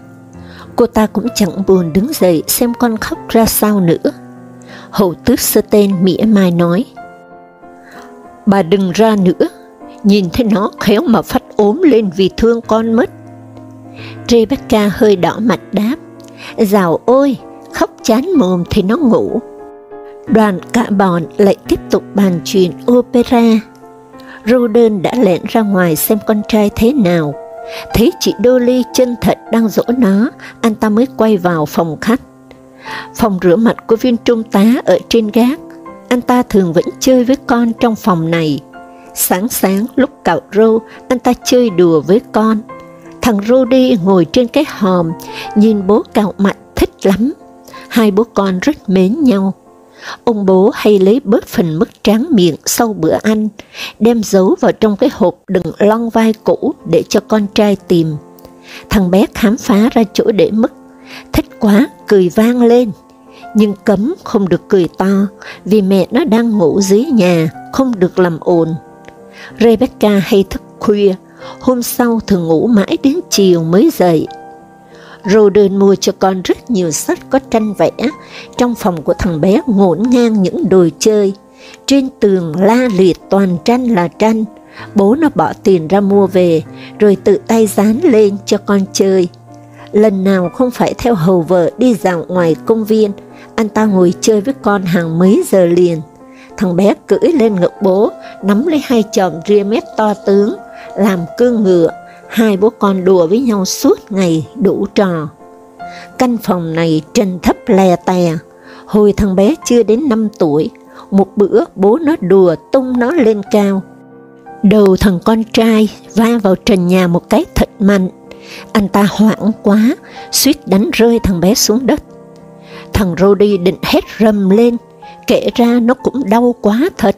Cô ta cũng chẳng buồn đứng dậy xem con khóc ra sao nữa. Hậu tước sơ tên mỉa mai nói, Bà đừng ra nữa, nhìn thấy nó khéo mà phát ốm lên vì thương con mất. Rebecca hơi đỏ mặt đáp, Dạo ôi, khóc chán mồm thì nó ngủ. Đoàn cả bọn lại tiếp tục bàn chuyện opera. Ruden đã lẻn ra ngoài xem con trai thế nào. Thấy chị Dolly chân thật đang dỗ nó, anh ta mới quay vào phòng khách. Phòng rửa mặt của viên trung tá ở trên gác, anh ta thường vẫn chơi với con trong phòng này. Sáng sáng lúc cạo râu, anh ta chơi đùa với con. Thằng Rudy ngồi trên cái hòm, nhìn bố cạo mặt thích lắm. Hai bố con rất mến nhau. Ông bố hay lấy bớt phần mức tráng miệng sau bữa ăn, đem giấu vào trong cái hộp đựng lon vai cũ để cho con trai tìm. Thằng bé khám phá ra chỗ để mất, thích quá, cười vang lên. Nhưng cấm không được cười to, vì mẹ nó đang ngủ dưới nhà, không được làm ồn. Rebecca hay thức khuya, hôm sau thường ngủ mãi đến chiều mới dậy. Roden mua cho con rất nhiều sách có tranh vẽ, trong phòng của thằng bé ngổn ngang những đồ chơi, trên tường la liệt toàn tranh là tranh, bố nó bỏ tiền ra mua về, rồi tự tay dán lên cho con chơi. Lần nào không phải theo hầu vợ đi dạo ngoài công viên, anh ta ngồi chơi với con hàng mấy giờ liền. Thằng bé cưỡi lên ngực bố, nắm lấy hai chòm ria mép to tướng, làm cương ngựa, hai bố con đùa với nhau suốt ngày đủ trò. Căn phòng này trần thấp lè tè, hồi thằng bé chưa đến 5 tuổi, một bữa bố nó đùa tung nó lên cao. Đầu thằng con trai va vào trần nhà một cái thật mạnh, anh ta hoảng quá, suýt đánh rơi thằng bé xuống đất. Thằng Rody định hét rầm lên, kể ra nó cũng đau quá thật,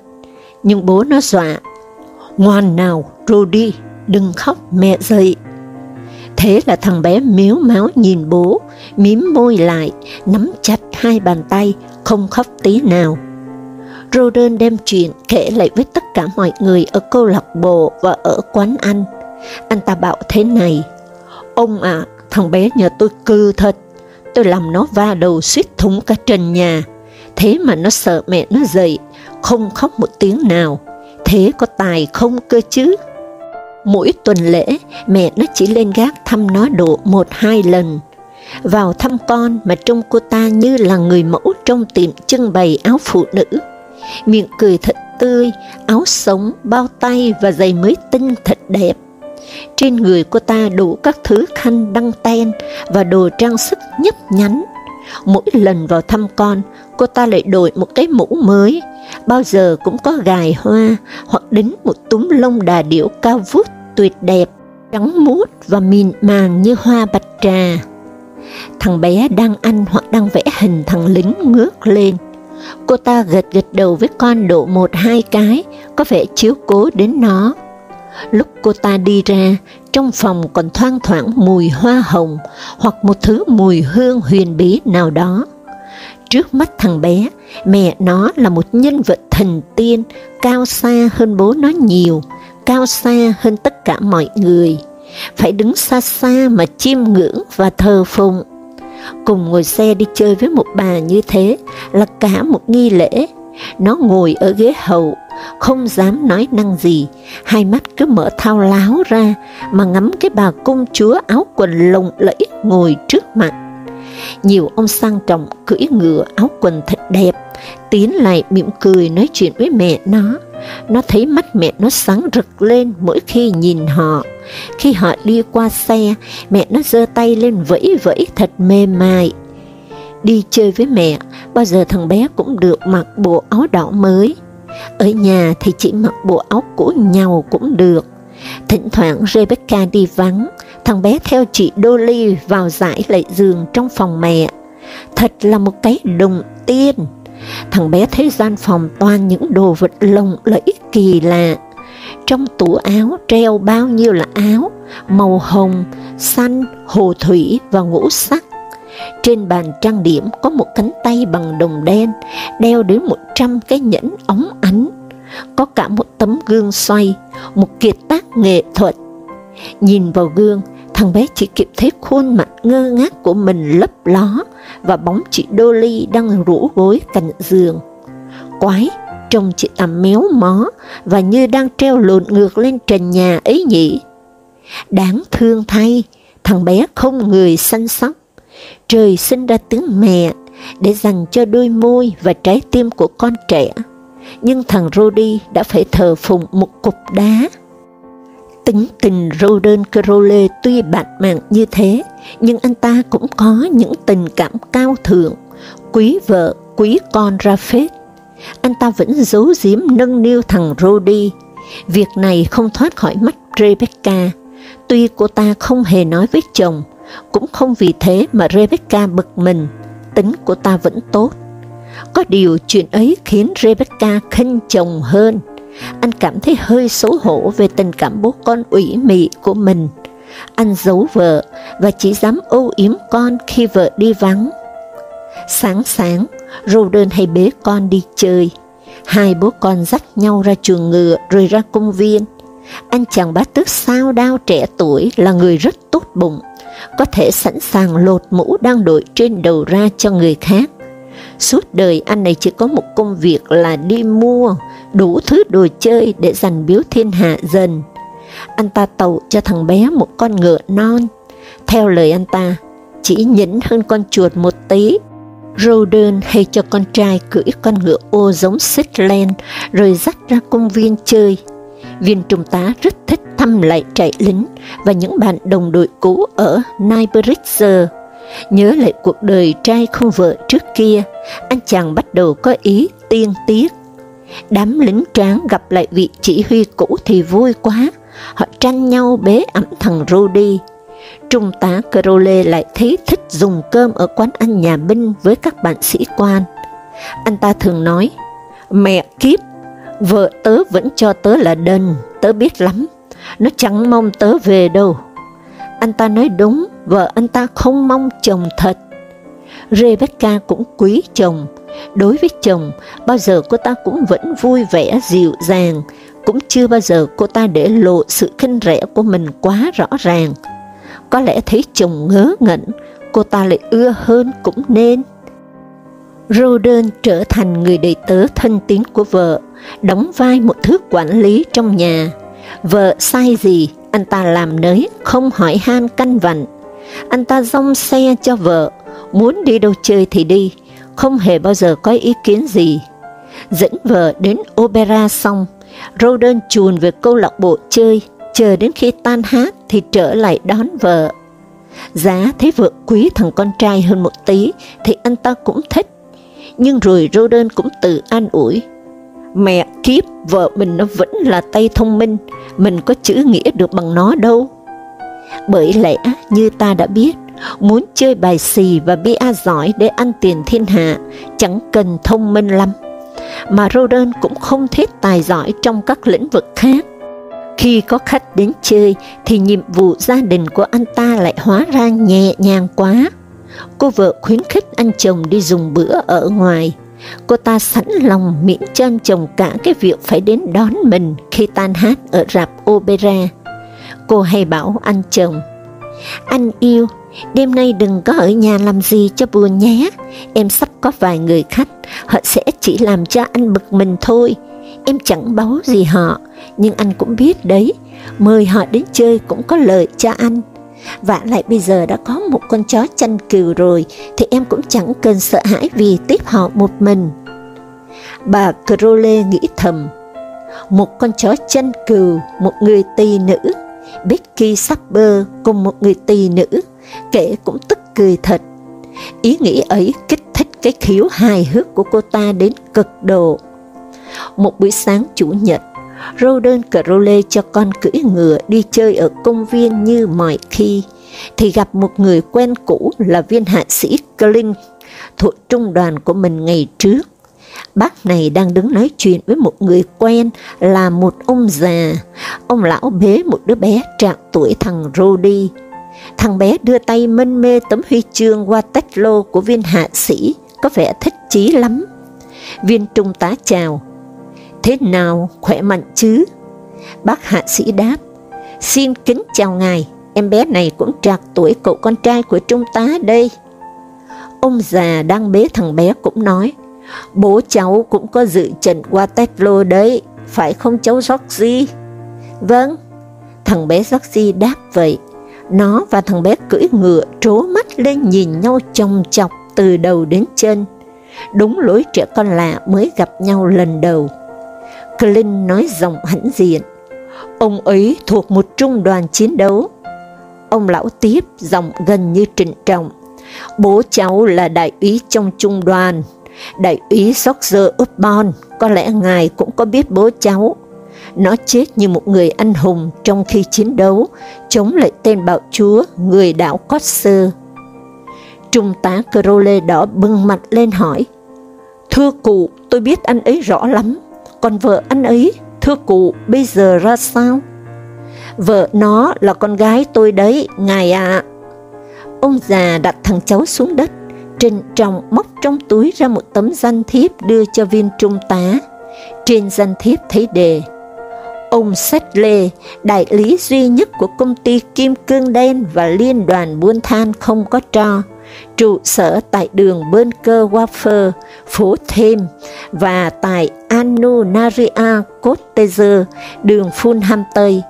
nhưng bố nó dọa, ngoan nào Rody, đừng khóc mẹ dậy. Thế là thằng bé miếu máu nhìn bố, mím môi lại, nắm chặt hai bàn tay, không khóc tí nào. Roden đem chuyện kể lại với tất cả mọi người ở câu lạc bộ và ở quán ăn. Anh ta bảo thế này, Ông ạ, à, thằng bé nhà tôi cư thật, tôi làm nó va đầu suýt thủng cả trần nhà, thế mà nó sợ mẹ nó dậy, không khóc một tiếng nào, thế có tài không cơ chứ? Mỗi tuần lễ, mẹ nó chỉ lên gác thăm nó độ một hai lần. Vào thăm con mà trông cô ta như là người mẫu trong tiệm trưng bày áo phụ nữ. Miệng cười thật tươi, áo sống, bao tay và giày mới tinh thật đẹp. Trên người cô ta đủ các thứ khăn đăng ten và đồ trang sức nhấp nhắn. Mỗi lần vào thăm con, cô ta lại đổi một cái mũ mới, bao giờ cũng có gài hoa hoặc đính một túm lông đà điểu cao vút tuyệt đẹp, trắng muốt và mịn màng như hoa bạch trà. Thằng bé đang ăn hoặc đang vẽ hình thằng lính ngước lên. Cô ta gật gật đầu với con độ một hai cái, có vẻ chiếu cố đến nó. Lúc cô ta đi ra, trong phòng còn thoang thoảng mùi hoa hồng hoặc một thứ mùi hương huyền bí nào đó. Trước mắt thằng bé, mẹ nó là một nhân vật thần tiên, cao xa hơn bố nó nhiều, cao xa hơn tất cả mọi người, phải đứng xa xa mà chiêm ngưỡng và thờ phụng. Cùng ngồi xe đi chơi với một bà như thế là cả một nghi lễ. Nó ngồi ở ghế hậu, không dám nói năng gì, hai mắt cứ mở thao láo ra mà ngắm cái bà công chúa áo quần lồng lẫy ngồi trước mặt. Nhiều ông sang trọng cưỡi ngựa áo quần thật đẹp, tiến lại mỉm cười nói chuyện với mẹ nó. Nó thấy mắt mẹ nó sáng rực lên mỗi khi nhìn họ. Khi họ đi qua xe, mẹ nó giơ tay lên vẫy vẫy thật mềm mại. Đi chơi với mẹ, bao giờ thằng bé cũng được mặc bộ áo đỏ mới. Ở nhà thì chỉ mặc bộ áo cũ nhau cũng được. Thỉnh thoảng Rebecca đi vắng, thằng bé theo chị Dolly vào giải lại giường trong phòng mẹ. Thật là một cái đồng tiên. Thằng bé thấy gian phòng toàn những đồ vật lồng lẫy kỳ lạ. Trong tủ áo treo bao nhiêu là áo, màu hồng, xanh, hồ thủy và ngũ sắc. Trên bàn trang điểm có một cánh tay bằng đồng đen, đeo đến một trăm cái nhẫn ống ánh. Có cả một tấm gương xoay, một kiệt tác nghệ thuật. Nhìn vào gương, thằng bé chỉ kịp thấy khuôn mặt ngơ ngác của mình lấp ló và bóng chị Dolly đang rũ gối cạnh giường. Quái, trông chị ta méo mó và như đang treo lộn ngược lên trần nhà ấy nhỉ. Đáng thương thay, thằng bé không người săn sóc, Trời sinh ra tiếng mẹ để dành cho đôi môi và trái tim của con trẻ, nhưng thằng Rudy đã phải thờ phụng một cục đá. Tính tình Roden Crowley tuy bạt mạng như thế, nhưng anh ta cũng có những tình cảm cao thượng, quý vợ, quý con ra phết. Anh ta vẫn giấu giếm nâng niu thằng Rodi. Việc này không thoát khỏi mắt Rebecca. Tuy cô ta không hề nói với chồng, cũng không vì thế mà Rebecca bực mình, tính của ta vẫn tốt. Có điều chuyện ấy khiến Rebecca khinh chồng hơn. Anh cảm thấy hơi xấu hổ về tình cảm bố con ủy mị của mình. Anh giấu vợ và chỉ dám âu yếm con khi vợ đi vắng. Sáng sáng, Roden hay bế con đi chơi. Hai bố con dắt nhau ra chuồng ngựa rồi ra công viên. Anh chàng bá tước sao đao trẻ tuổi là người rất tốt bụng, có thể sẵn sàng lột mũ đang đội trên đầu ra cho người khác. Suốt đời anh này chỉ có một công việc là đi mua đủ thứ đồ chơi để giành biếu thiên hạ dần. Anh ta tậu cho thằng bé một con ngựa non. Theo lời anh ta, chỉ nhỉnh hơn con chuột một tí. Roden hay cho con trai cưỡi con ngựa ô giống Shetland rồi dắt ra công viên chơi. Viên trung tá rất thích thăm lại trại lính và những bạn đồng đội cũ ở Nybridge. Nhớ lại cuộc đời trai không vợ trước kia, anh chàng bắt đầu có ý tiên tiếc. Đám lính tráng gặp lại vị chỉ huy cũ thì vui quá, họ tranh nhau bế ẩm thằng Rudy. Trung tá Crowley lại thấy thích dùng cơm ở quán ăn nhà binh với các bạn sĩ quan. Anh ta thường nói, mẹ kiếp, vợ tớ vẫn cho tớ là đần, tớ biết lắm, nó chẳng mong tớ về đâu. Anh ta nói đúng, vợ anh ta không mong chồng thật. Rebecca cũng quý chồng, đối với chồng, bao giờ cô ta cũng vẫn vui vẻ dịu dàng, cũng chưa bao giờ cô ta để lộ sự khinh rẻ của mình quá rõ ràng. Có lẽ thấy chồng ngớ ngẩn, cô ta lại ưa hơn cũng nên. Roden trở thành người đầy tớ thân tín của vợ, đóng vai một thứ quản lý trong nhà. Vợ sai gì, anh ta làm nới, không hỏi han canh vặn. Anh ta rong xe cho vợ, muốn đi đâu chơi thì đi, không hề bao giờ có ý kiến gì. Dẫn vợ đến opera xong, Roden chuồn về câu lạc bộ chơi, chờ đến khi tan hát thì trở lại đón vợ. Giá thấy vợ quý thằng con trai hơn một tí thì anh ta cũng thích, nhưng rồi Roden cũng tự an ủi. Mẹ kiếp, vợ mình nó vẫn là tay thông minh, mình có chữ nghĩa được bằng nó đâu. Bởi lẽ, như ta đã biết, muốn chơi bài xì và bia giỏi để ăn tiền thiên hạ, chẳng cần thông minh lắm. Mà Roden cũng không thiết tài giỏi trong các lĩnh vực khác. Khi có khách đến chơi thì nhiệm vụ gia đình của anh ta lại hóa ra nhẹ nhàng quá. Cô vợ khuyến khích anh chồng đi dùng bữa ở ngoài. Cô ta sẵn lòng miễn cho anh chồng cả cái việc phải đến đón mình khi tan hát ở rạp opera. Cô hay bảo anh chồng, anh yêu, đêm nay đừng có ở nhà làm gì cho buồn nhé, em sắp có vài người khách, họ sẽ chỉ làm cho anh bực mình thôi, em chẳng báo gì họ, nhưng anh cũng biết đấy, mời họ đến chơi cũng có lợi cho anh. Và lại bây giờ đã có một con chó chăn cừu rồi, thì em cũng chẳng cần sợ hãi vì tiếp họ một mình. Bà Crowley nghĩ thầm, một con chó chân cừu, một người tỳ nữ, Becky Sapper cùng một người tỳ nữ, kể cũng tức cười thật. Ý nghĩ ấy kích thích cái khiếu hài hước của cô ta đến cực độ. Một buổi sáng chủ nhật, Roden Crowley cho con cưỡi ngựa đi chơi ở công viên như mọi khi, thì gặp một người quen cũ là viên hạ sĩ Clint thuộc trung đoàn của mình ngày trước. Bác này đang đứng nói chuyện với một người quen là một ông già. Ông lão bế một đứa bé trạng tuổi thằng Rody. Thằng bé đưa tay mân mê tấm huy chương qua tách lô của viên hạ sĩ, có vẻ thích chí lắm. Viên trung tá chào. Thế nào, khỏe mạnh chứ? Bác hạ sĩ đáp. Xin kính chào ngài, em bé này cũng trạc tuổi cậu con trai của trung tá đây. Ông già đang bế thằng bé cũng nói, Bố cháu cũng có dự trận qua Teflo đấy, phải không cháu Georgie? Vâng, thằng bé Georgie đáp vậy. Nó và thằng bé cưỡi ngựa trố mắt lên nhìn nhau chồng chọc từ đầu đến chân. Đúng lối trẻ con lạ mới gặp nhau lần đầu. Clint nói giọng hãnh diện. Ông ấy thuộc một trung đoàn chiến đấu. Ông lão tiếp, giọng gần như trịnh trọng. Bố cháu là đại úy trong trung đoàn. Đại úy George Upton, có lẽ ngài cũng có biết bố cháu. Nó chết như một người anh hùng trong khi chiến đấu, chống lại tên bạo chúa, người đảo Cotser. Trung tá Crowley đỏ bưng mặt lên hỏi, Thưa cụ, tôi biết anh ấy rõ lắm, còn vợ anh ấy, thưa cụ, bây giờ ra sao? Vợ nó là con gái tôi đấy, ngài ạ. Ông già đặt thằng cháu xuống đất, Trình trọng móc trong túi ra một tấm danh thiếp đưa cho viên trung tá. Trên danh thiếp thấy đề, ông Sách Lê, đại lý duy nhất của công ty Kim Cương Đen và Liên đoàn Buôn Than không có cho, trụ sở tại đường Bơn Cơ Wafer, phố Thêm và tại Anu Naria Cotezer, đường Fulham Tây.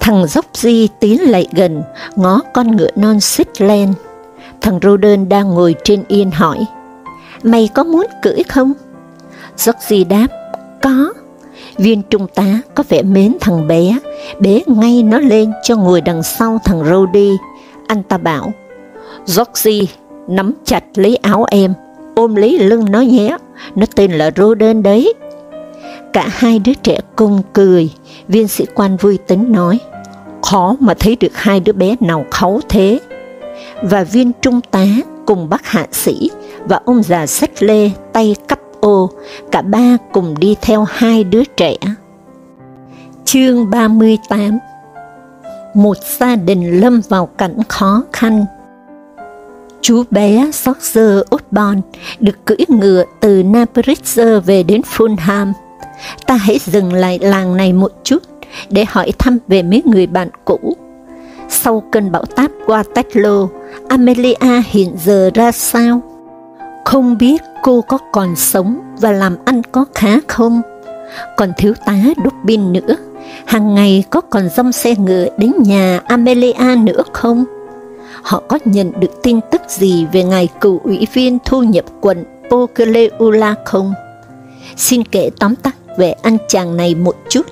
Thằng dốc di tiến lại gần, ngó con ngựa non xích len. Thằng Roden đang ngồi trên yên hỏi, Mày có muốn cưỡi không? Georgie đáp, có. Viên trung tá có vẻ mến thằng bé, bế ngay nó lên cho ngồi đằng sau thằng Rody. Anh ta bảo, Georgie, nắm chặt lấy áo em, ôm lấy lưng nó nhé, nó tên là Roden đấy. Cả hai đứa trẻ cùng cười, viên sĩ quan vui tính nói, khó mà thấy được hai đứa bé nào kháu thế. Và viên trung tá cùng bác hạ sĩ và ông già sách lê tay cắp ô, cả ba cùng đi theo hai đứa trẻ. Chương 38 Một gia đình lâm vào cảnh khó khăn. Chú bé George Osborne được cưỡi ngựa từ Napritzer về đến Fulham. Ta hãy dừng lại làng này một chút để hỏi thăm về mấy người bạn cũ. Sau cơn bão táp qua Waterloo, Amelia hiện giờ ra sao? Không biết cô có còn sống và làm ăn có khá không? Còn thiếu tá đúc pin nữa, hàng ngày có còn dông xe ngựa đến nhà Amelia nữa không? Họ có nhận được tin tức gì về ngài cựu ủy viên thu nhập quận Pokeleula không? Xin kể tóm tắt về anh chàng này một chút.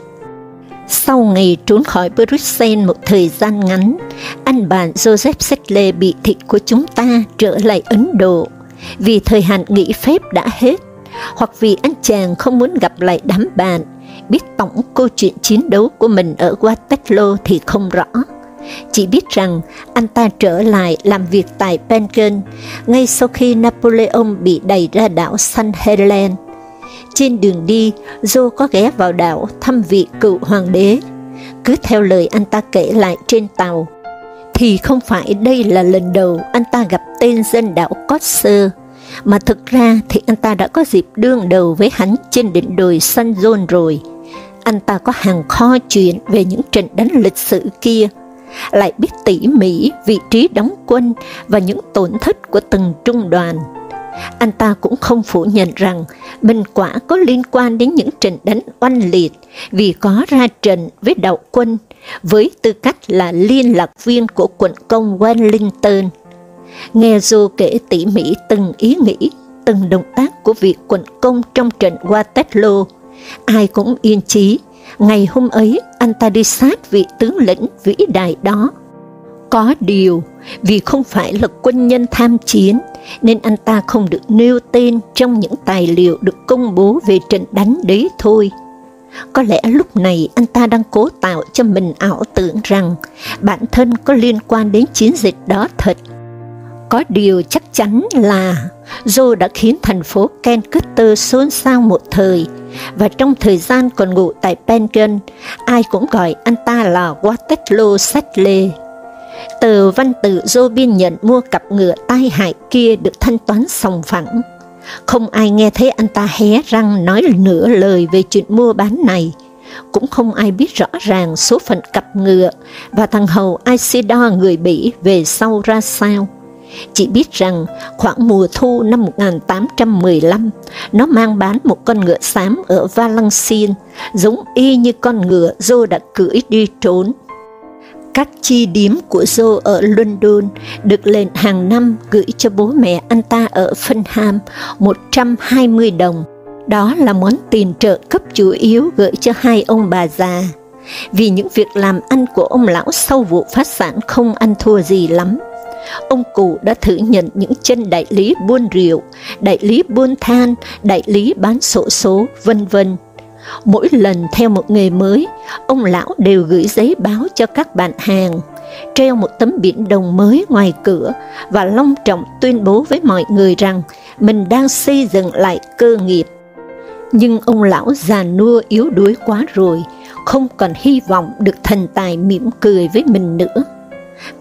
Sau ngày trốn khỏi Bruxelles một thời gian ngắn, anh bạn Joseph Settle bị thịt của chúng ta trở lại Ấn Độ vì thời hạn nghỉ phép đã hết, hoặc vì anh chàng không muốn gặp lại đám bạn, biết tổng câu chuyện chiến đấu của mình ở Waterloo thì không rõ. Chỉ biết rằng anh ta trở lại làm việc tại Pengen ngay sau khi Napoleon bị đẩy ra đảo San Helen. Trên đường đi, Joe có ghé vào đảo thăm vị cựu hoàng đế. Cứ theo lời anh ta kể lại trên tàu, thì không phải đây là lần đầu anh ta gặp tên dân đảo Cotser, mà thực ra thì anh ta đã có dịp đương đầu với hắn trên đỉnh đồi San John rồi. Anh ta có hàng kho chuyện về những trận đánh lịch sử kia, lại biết tỉ mỉ vị trí đóng quân và những tổn thất của từng trung đoàn. Anh ta cũng không phủ nhận rằng bình quả có liên quan đến những trận đánh oanh liệt vì có ra trận với đạo quân với tư cách là liên lạc viên của quận công Wellington. Nghe dù kể tỉ mỉ từng ý nghĩ, từng động tác của vị quận công trong trận Waterloo, ai cũng yên chí, ngày hôm ấy anh ta đi sát vị tướng lĩnh vĩ đại đó. Có điều, vì không phải là quân nhân tham chiến, nên anh ta không được nêu tên trong những tài liệu được công bố về trận đánh đấy thôi. Có lẽ lúc này anh ta đang cố tạo cho mình ảo tưởng rằng bản thân có liên quan đến chiến dịch đó thật. Có điều chắc chắn là Joe đã khiến thành phố Kentucky xôn xao một thời, và trong thời gian còn ngủ tại Pengen, ai cũng gọi anh ta là Waterloo Settle. Tờ văn tự Robin biên nhận mua cặp ngựa tai hại kia được thanh toán sòng phẳng. Không ai nghe thấy anh ta hé răng nói nửa lời về chuyện mua bán này. Cũng không ai biết rõ ràng số phận cặp ngựa và thằng hầu Isidore người Bỉ về sau ra sao. Chỉ biết rằng khoảng mùa thu năm 1815, nó mang bán một con ngựa xám ở Valenciennes, giống y như con ngựa Joe đã cưỡi đi trốn. Các chi điếm của Joe ở London được lệnh hàng năm gửi cho bố mẹ anh ta ở Fulham 120 đồng. Đó là món tiền trợ cấp chủ yếu gửi cho hai ông bà già. Vì những việc làm ăn của ông lão sau vụ phát sản không ăn thua gì lắm. Ông cụ đã thử nhận những chân đại lý buôn rượu, đại lý buôn than, đại lý bán sổ số, vân vân Mỗi lần theo một nghề mới, ông lão đều gửi giấy báo cho các bạn hàng, treo một tấm biển đồng mới ngoài cửa và long trọng tuyên bố với mọi người rằng mình đang xây dựng lại cơ nghiệp. Nhưng ông lão già nua yếu đuối quá rồi, không còn hy vọng được thần tài mỉm cười với mình nữa.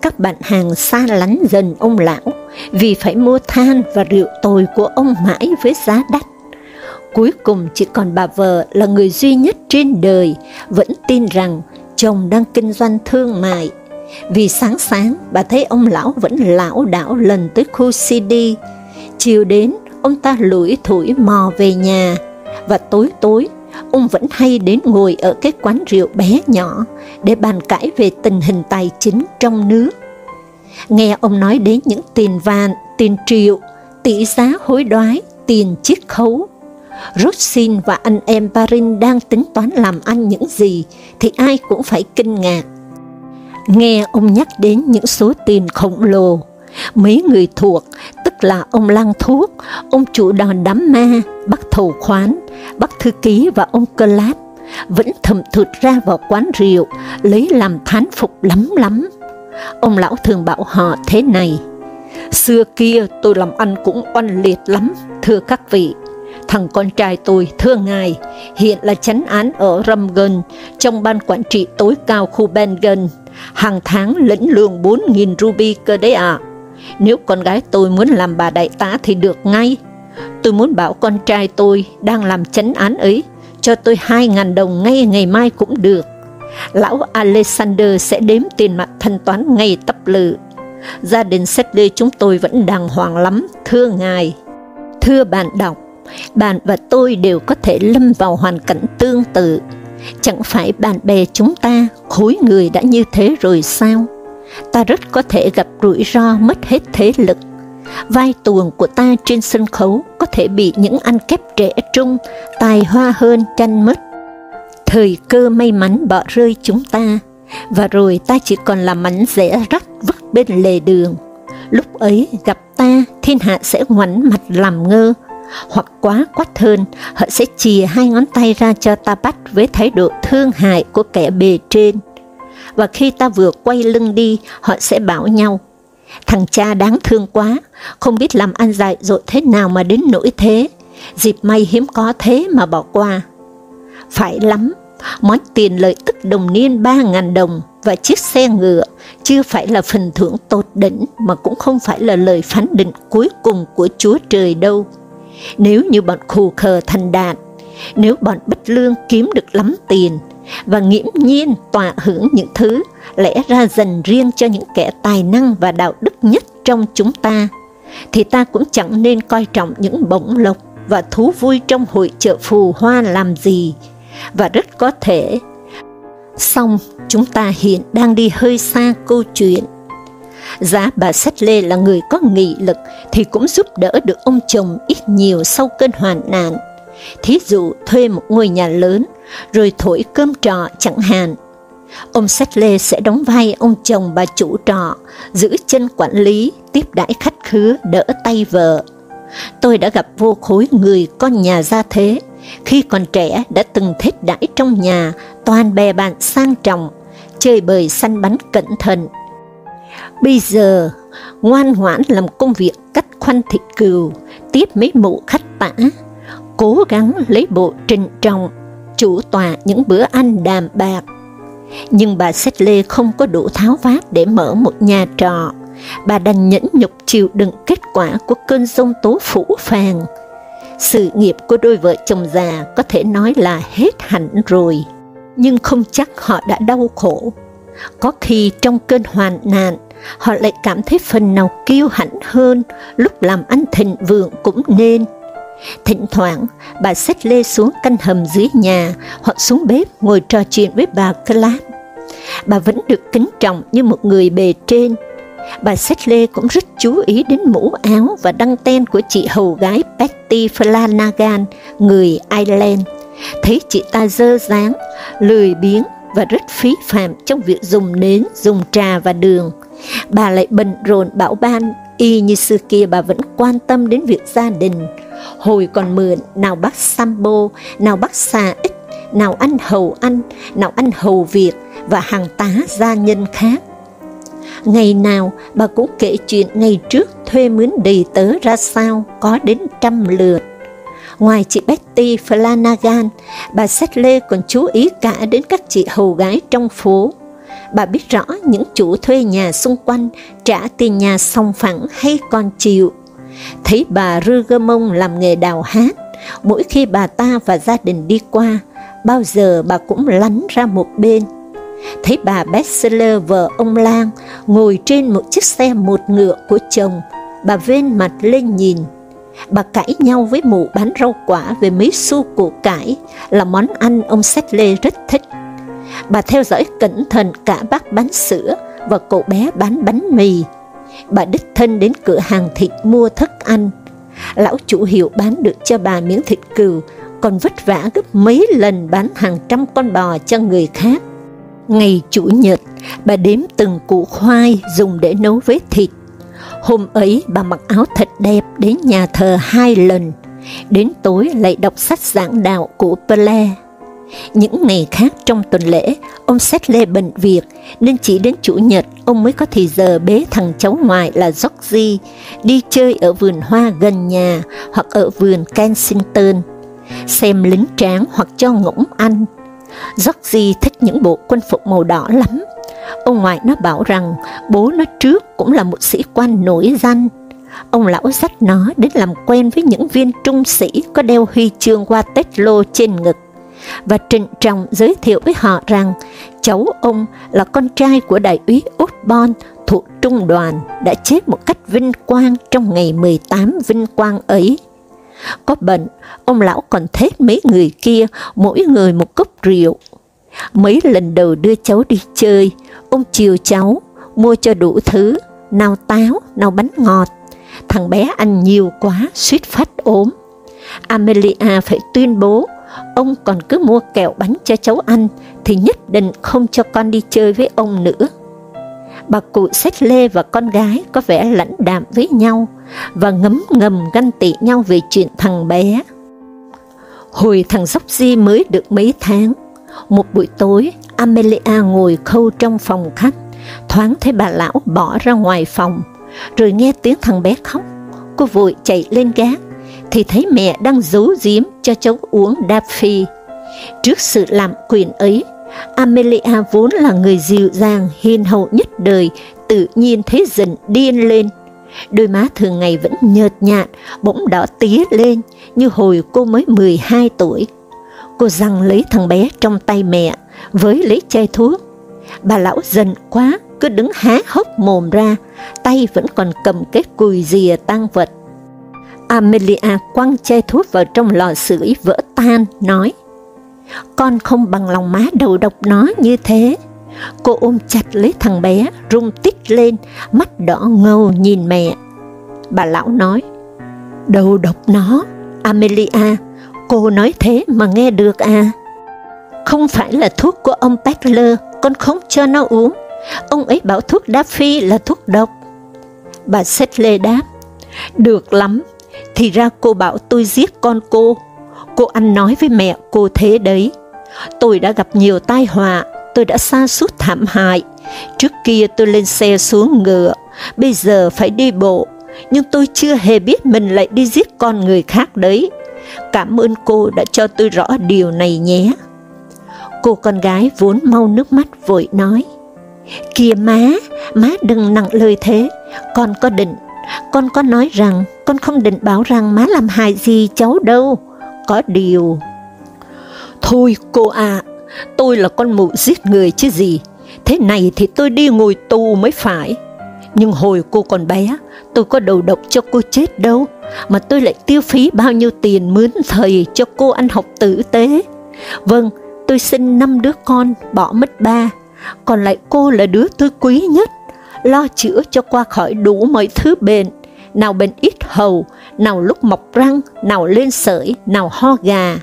Các bạn hàng xa lánh dần ông lão vì phải mua than và rượu tồi của ông mãi với giá đắt. Cuối cùng chỉ còn bà vợ là người duy nhất trên đời vẫn tin rằng chồng đang kinh doanh thương mại. Vì sáng sáng bà thấy ông lão vẫn lão đảo lần tới khu CD. Chiều đến, ông ta lủi thủi mò về nhà. Và tối tối, ông vẫn hay đến ngồi ở cái quán rượu bé nhỏ để bàn cãi về tình hình tài chính trong nước. Nghe ông nói đến những tiền vạn, tiền triệu, tỷ giá hối đoái, tiền chiết khấu, Rosin và anh em Parin đang tính toán làm ăn những gì thì ai cũng phải kinh ngạc. Nghe ông nhắc đến những số tiền khổng lồ, mấy người thuộc, tức là ông Lang Thuốc, ông chủ đòn đám ma, bác thầu khoán, bác thư ký và ông cơ Lát vẫn thầm thụt ra vào quán rượu, lấy làm thán phục lắm lắm. Ông lão thường bảo họ thế này, Xưa kia tôi làm ăn cũng oanh liệt lắm, thưa các vị, Thằng con trai tôi, thưa ngài, hiện là chánh án ở ramgen trong ban quản trị tối cao khu Bengen, hàng tháng lĩnh lương 4.000 ruby cơ đấy ạ. À. Nếu con gái tôi muốn làm bà đại tá thì được ngay. Tôi muốn bảo con trai tôi đang làm chánh án ấy, cho tôi 2.000 đồng ngay ngày mai cũng được. Lão Alexander sẽ đếm tiền mặt thanh toán ngay tấp lự. Gia đình Sedley chúng tôi vẫn đàng hoàng lắm, thưa ngài. Thưa bạn đọc, bạn và tôi đều có thể lâm vào hoàn cảnh tương tự. Chẳng phải bạn bè chúng ta, khối người đã như thế rồi sao? Ta rất có thể gặp rủi ro mất hết thế lực. Vai tuồng của ta trên sân khấu có thể bị những ăn kép trẻ trung, tài hoa hơn tranh mất. Thời cơ may mắn bỏ rơi chúng ta, và rồi ta chỉ còn là mảnh rẻ rách vứt bên lề đường. Lúc ấy gặp ta, thiên hạ sẽ ngoảnh mặt làm ngơ, hoặc quá quát hơn, họ sẽ chìa hai ngón tay ra cho ta bắt với thái độ thương hại của kẻ bề trên. Và khi ta vừa quay lưng đi, họ sẽ bảo nhau, thằng cha đáng thương quá, không biết làm ăn dại dội thế nào mà đến nỗi thế, dịp may hiếm có thế mà bỏ qua. Phải lắm, món tiền lợi tức đồng niên 3.000 đồng và chiếc xe ngựa chưa phải là phần thưởng tột đỉnh mà cũng không phải là lời phán định cuối cùng của Chúa Trời đâu. Nếu như bọn khù khờ thành đạt, nếu bọn bất lương kiếm được lắm tiền, và nghiễm nhiên tọa hưởng những thứ lẽ ra dành riêng cho những kẻ tài năng và đạo đức nhất trong chúng ta, thì ta cũng chẳng nên coi trọng những bổng lộc và thú vui trong hội chợ phù hoa làm gì, và rất có thể. Xong, chúng ta hiện đang đi hơi xa câu chuyện Giá bà Sách Lê là người có nghị lực thì cũng giúp đỡ được ông chồng ít nhiều sau cơn hoạn nạn. Thí dụ thuê một ngôi nhà lớn, rồi thổi cơm trọ chẳng hạn. Ông Sách Lê sẽ đóng vai ông chồng bà chủ trọ, giữ chân quản lý, tiếp đãi khách khứa, đỡ tay vợ. Tôi đã gặp vô khối người con nhà gia thế, khi còn trẻ đã từng thích đãi trong nhà, toàn bè bạn sang trọng, chơi bời săn bắn cẩn thận, Bây giờ, ngoan ngoãn làm công việc cắt khoanh thịt cừu, tiếp mấy mụ khách tả, cố gắng lấy bộ trình trọng, chủ tọa những bữa ăn đàm bạc. Nhưng bà Sách Lê không có đủ tháo vát để mở một nhà trọ, bà đành nhẫn nhục chịu đựng kết quả của cơn giông tố phủ phàng. Sự nghiệp của đôi vợ chồng già có thể nói là hết hẳn rồi, nhưng không chắc họ đã đau khổ. Có khi trong cơn hoàn nạn, họ lại cảm thấy phần nào kiêu hãnh hơn, lúc làm ăn thịnh vượng cũng nên. Thỉnh thoảng, bà xách lê xuống căn hầm dưới nhà, hoặc xuống bếp ngồi trò chuyện với bà Clark. bà vẫn được kính trọng như một người bề trên. Bà Sedley cũng rất chú ý đến mũ áo và đăng ten của chị hầu gái Betty Flanagan, người Ireland. Thấy chị ta dơ dáng, lười biếng và rất phí phạm trong việc dùng nến, dùng trà và đường. Bà lại bận rộn bảo ban, y như xưa kia bà vẫn quan tâm đến việc gia đình. Hồi còn mượn, nào bác Sambo, nào bác xà ích, nào anh hầu Anh, nào anh hầu Việt và hàng tá gia nhân khác. Ngày nào bà cũng kể chuyện ngày trước thuê mướn đầy tớ ra sao, có đến trăm lượt. Ngoài chị Betty Flanagan, bà Sedley còn chú ý cả đến các chị hầu gái trong phố. Bà biết rõ những chủ thuê nhà xung quanh trả tiền nhà xong phẳng hay còn chịu. Thấy bà Rugamon làm nghề đào hát, mỗi khi bà ta và gia đình đi qua, bao giờ bà cũng lánh ra một bên. Thấy bà Bessler vợ ông Lang ngồi trên một chiếc xe một ngựa của chồng, bà vên mặt lên nhìn. Bà cãi nhau với mụ bán rau quả về mấy xu củ cải là món ăn ông Settle rất thích. Bà theo dõi cẩn thận cả bác bán sữa và cậu bé bán bánh mì. Bà đích thân đến cửa hàng thịt mua thức ăn. Lão chủ hiệu bán được cho bà miếng thịt cừu còn vất vả gấp mấy lần bán hàng trăm con bò cho người khác. Ngày Chủ nhật, bà đếm từng củ khoai dùng để nấu với thịt. Hôm ấy bà mặc áo thật đẹp đến nhà thờ hai lần, đến tối lại đọc sách giảng đạo của Pele. Những ngày khác trong tuần lễ, ông xét lê bận việc, nên chỉ đến Chủ nhật ông mới có thời giờ bế thằng cháu ngoại là Georgie đi chơi ở vườn hoa gần nhà hoặc ở vườn Kensington, xem lính tráng hoặc cho ngỗng ăn. Georgie thích những bộ quân phục màu đỏ lắm. Ông ngoại nó bảo rằng bố nó trước cũng là một sĩ quan nổi danh. Ông lão dắt nó đến làm quen với những viên trung sĩ có đeo huy chương qua tết lô trên ngực và trịnh trọng giới thiệu với họ rằng cháu ông là con trai của đại úy Osborne thuộc trung đoàn đã chết một cách vinh quang trong ngày 18 vinh quang ấy. Có bệnh ông lão còn thết mấy người kia, mỗi người một cốc rượu. Mấy lần đầu đưa cháu đi chơi, ông chiều cháu, mua cho đủ thứ, nào táo, nào bánh ngọt. Thằng bé ăn nhiều quá, suýt phát ốm. Amelia phải tuyên bố, ông còn cứ mua kẹo bánh cho cháu ăn, thì nhất định không cho con đi chơi với ông nữa. Bà cụ Sách Lê và con gái có vẻ lãnh đạm với nhau, và ngấm ngầm ganh tị nhau về chuyện thằng bé. Hồi thằng Sóc Di mới được mấy tháng, một buổi tối, Amelia ngồi khâu trong phòng khách, thoáng thấy bà lão bỏ ra ngoài phòng, rồi nghe tiếng thằng bé khóc. Cô vội chạy lên gác, thì thấy mẹ đang giấu giếm cho cháu uống đạp phi. Trước sự làm quyền ấy, Amelia vốn là người dịu dàng, hiền hậu nhất đời, tự nhiên thấy dần điên lên. Đôi má thường ngày vẫn nhợt nhạt, bỗng đỏ tía lên, như hồi cô mới 12 tuổi. Cô giằng lấy thằng bé trong tay mẹ, với lấy chai thuốc. Bà lão dần quá, cứ đứng há hốc mồm ra, tay vẫn còn cầm cái cùi rìa tang vật. Amelia quăng chai thuốc vào trong lò sưởi vỡ tan, nói, con không bằng lòng má đầu độc nó như thế. Cô ôm chặt lấy thằng bé, rung tít lên, mắt đỏ ngầu nhìn mẹ. Bà lão nói, đầu độc nó, Amelia, cô nói thế mà nghe được à? Không phải là thuốc của ông Beckler, con không cho nó uống. Ông ấy bảo thuốc đá phi là thuốc độc. Bà Sedley đáp, được lắm, thì ra cô bảo tôi giết con cô. Cô ăn nói với mẹ cô thế đấy. Tôi đã gặp nhiều tai họa, tôi đã xa suốt thảm hại. Trước kia tôi lên xe xuống ngựa, bây giờ phải đi bộ, nhưng tôi chưa hề biết mình lại đi giết con người khác đấy. Cảm ơn cô đã cho tôi rõ điều này nhé. Cô con gái vốn mau nước mắt vội nói, Kìa má, má đừng nặng lời thế, con có định, con có nói rằng, con không định bảo rằng má làm hại gì cháu đâu, có điều. Thôi cô à, tôi là con mụ giết người chứ gì, thế này thì tôi đi ngồi tù mới phải. Nhưng hồi cô còn bé, tôi có đầu độc cho cô chết đâu, mà tôi lại tiêu phí bao nhiêu tiền mướn thầy cho cô ăn học tử tế. Vâng, tôi sinh năm đứa con, bỏ mất ba, còn lại cô là đứa tôi quý nhất, lo chữa cho qua khỏi đủ mọi thứ bệnh, nào bệnh ít hầu, nào lúc mọc răng, nào lên sởi, nào ho gà,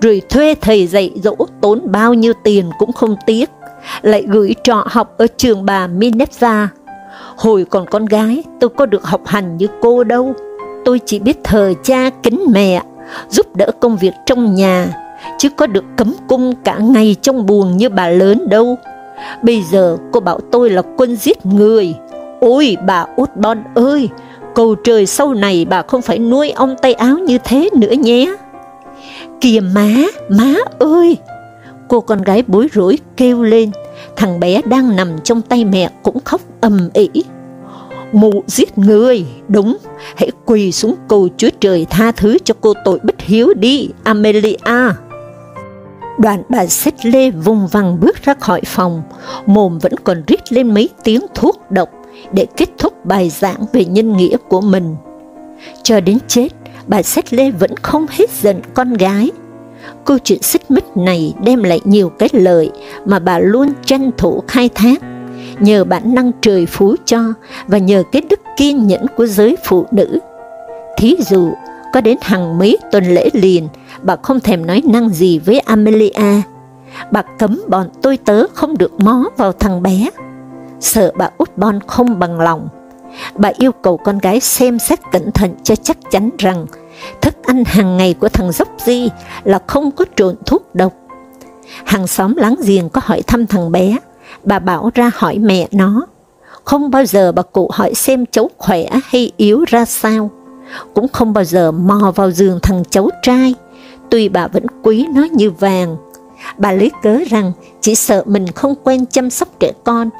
rồi thuê thầy dạy dỗ tốn bao nhiêu tiền cũng không tiếc, lại gửi trọ học ở trường bà Minerva. Hồi còn con gái, tôi có được học hành như cô đâu, tôi chỉ biết thờ cha kính mẹ, giúp đỡ công việc trong nhà, chứ có được cấm cung cả ngày trong buồn như bà lớn đâu. Bây giờ cô bảo tôi là quân giết người. Ôi bà út bon ơi, cầu trời sau này bà không phải nuôi ông tay áo như thế nữa nhé. Kìa má, má ơi! Cô con gái bối rối kêu lên, thằng bé đang nằm trong tay mẹ cũng khóc ầm ĩ. Mụ giết người, đúng, hãy quỳ xuống cầu Chúa Trời tha thứ cho cô tội bất hiếu đi, Amelia. Đoàn bà xích lê vùng vằng bước ra khỏi phòng, mồm vẫn còn rít lên mấy tiếng thuốc độc để kết thúc bài giảng về nhân nghĩa của mình. Cho đến chết, bà xét lê vẫn không hết giận con gái. Câu chuyện xích mích này đem lại nhiều cái lợi mà bà luôn tranh thủ khai thác, nhờ bản năng trời phú cho và nhờ cái đức kiên nhẫn của giới phụ nữ. Thí dụ, có đến hàng mấy tuần lễ liền, bà không thèm nói năng gì với Amelia. Bà cấm bọn tôi tớ không được mó vào thằng bé. Sợ bà út bon không bằng lòng. Bà yêu cầu con gái xem xét cẩn thận cho chắc chắn rằng thức ăn hàng ngày của thằng dốc di là không có trộn thuốc độc. Hàng xóm láng giềng có hỏi thăm thằng bé, bà bảo ra hỏi mẹ nó. Không bao giờ bà cụ hỏi xem cháu khỏe hay yếu ra sao, cũng không bao giờ mò vào giường thằng cháu trai, tuy bà vẫn quý nó như vàng. Bà lấy cớ rằng chỉ sợ mình không quen chăm sóc trẻ con,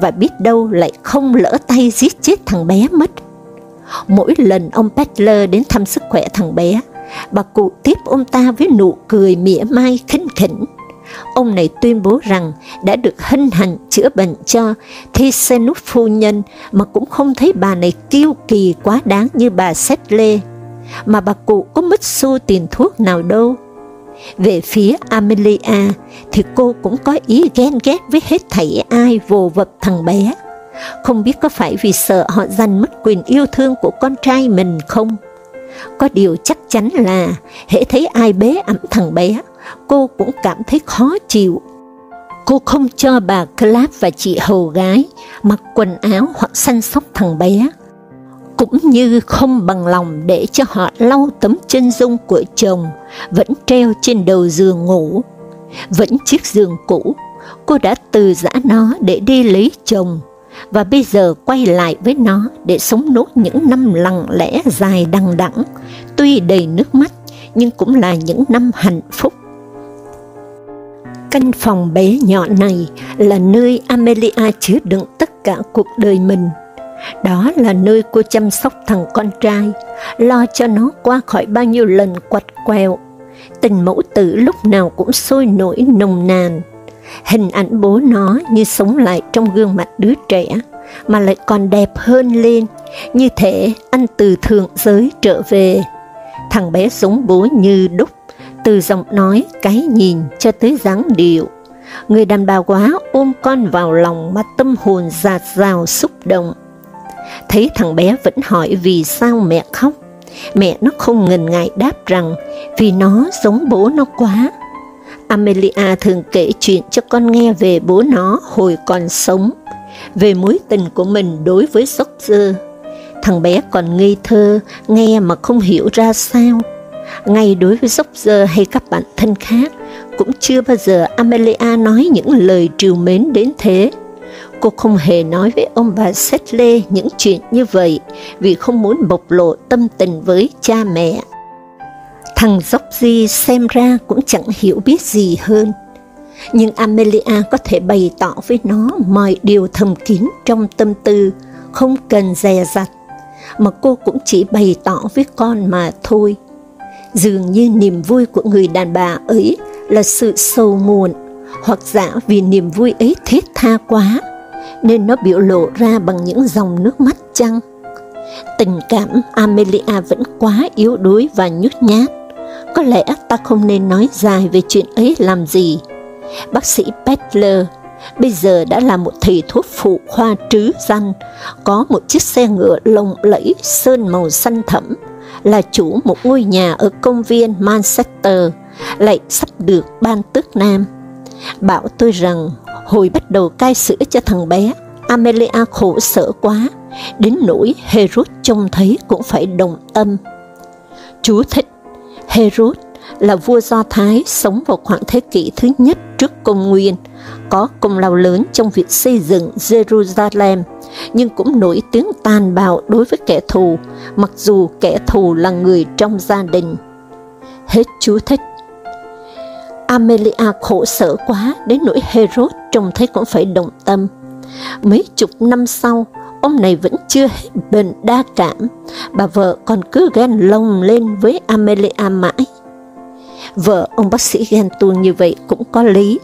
và biết đâu lại không lỡ tay giết chết thằng bé mất. Mỗi lần ông Petler đến thăm sức khỏe thằng bé, bà cụ tiếp ông ta với nụ cười mỉa mai khinh khỉnh. Ông này tuyên bố rằng đã được hân hạnh chữa bệnh cho Thisenut phu nhân mà cũng không thấy bà này kiêu kỳ quá đáng như bà Settle mà bà cụ có mất xu tiền thuốc nào đâu. Về phía Amelia thì cô cũng có ý ghen ghét với hết thảy ai vồ vập thằng bé. Không biết có phải vì sợ họ giành mất quyền yêu thương của con trai mình không? Có điều chắc chắn là hễ thấy ai bế ẩm thằng bé, cô cũng cảm thấy khó chịu. Cô không cho bà Clap và chị hầu gái mặc quần áo hoặc săn sóc thằng bé, cũng như không bằng lòng để cho họ lau tấm chân dung của chồng vẫn treo trên đầu giường ngủ. Vẫn chiếc giường cũ, cô đã từ giã nó để đi lấy chồng, và bây giờ quay lại với nó để sống nốt những năm lặng lẽ dài đằng đẵng, tuy đầy nước mắt, nhưng cũng là những năm hạnh phúc. Căn phòng bé nhỏ này là nơi Amelia chứa đựng tất cả cuộc đời mình đó là nơi cô chăm sóc thằng con trai, lo cho nó qua khỏi bao nhiêu lần quặt quẹo. Tình mẫu tử lúc nào cũng sôi nổi nồng nàn. Hình ảnh bố nó như sống lại trong gương mặt đứa trẻ, mà lại còn đẹp hơn lên, như thể anh từ thượng giới trở về. Thằng bé giống bố như đúc, từ giọng nói, cái nhìn cho tới dáng điệu. Người đàn bà quá ôm con vào lòng mà tâm hồn giạt rào xúc động Thấy thằng bé vẫn hỏi vì sao mẹ khóc, mẹ nó không ngần ngại đáp rằng vì nó giống bố nó quá. Amelia thường kể chuyện cho con nghe về bố nó hồi còn sống, về mối tình của mình đối với George. Thằng bé còn ngây thơ, nghe mà không hiểu ra sao. Ngay đối với George hay các bạn thân khác, cũng chưa bao giờ Amelia nói những lời trìu mến đến thế. Cô không hề nói với ông bà Settle những chuyện như vậy vì không muốn bộc lộ tâm tình với cha mẹ. Thằng Georgie xem ra cũng chẳng hiểu biết gì hơn. Nhưng Amelia có thể bày tỏ với nó mọi điều thầm kín trong tâm tư, không cần dè dặt, mà cô cũng chỉ bày tỏ với con mà thôi. Dường như niềm vui của người đàn bà ấy là sự sâu muộn, hoặc giả vì niềm vui ấy thiết tha quá, nên nó biểu lộ ra bằng những dòng nước mắt chăng? Tình cảm Amelia vẫn quá yếu đuối và nhút nhát. Có lẽ ta không nên nói dài về chuyện ấy làm gì. Bác sĩ Petler, bây giờ đã là một thầy thuốc phụ khoa trứ danh, có một chiếc xe ngựa lồng lẫy sơn màu xanh thẫm, là chủ một ngôi nhà ở công viên Manchester, lại sắp được ban tước nam. Bảo tôi rằng, hồi bắt đầu cai sữa cho thằng bé, Amelia khổ sở quá, đến nỗi Herod trông thấy cũng phải đồng tâm. Chú thích, Herod là vua Do Thái sống vào khoảng thế kỷ thứ nhất trước công nguyên, có công lao lớn trong việc xây dựng Jerusalem, nhưng cũng nổi tiếng tàn bạo đối với kẻ thù, mặc dù kẻ thù là người trong gia đình. Hết chú thích. Amelia khổ sở quá đến nỗi Herod trông thấy cũng phải động tâm. Mấy chục năm sau, ông này vẫn chưa hết bệnh đa cảm, bà vợ còn cứ ghen lông lên với Amelia mãi. Vợ ông bác sĩ ghen tuông như vậy cũng có lý,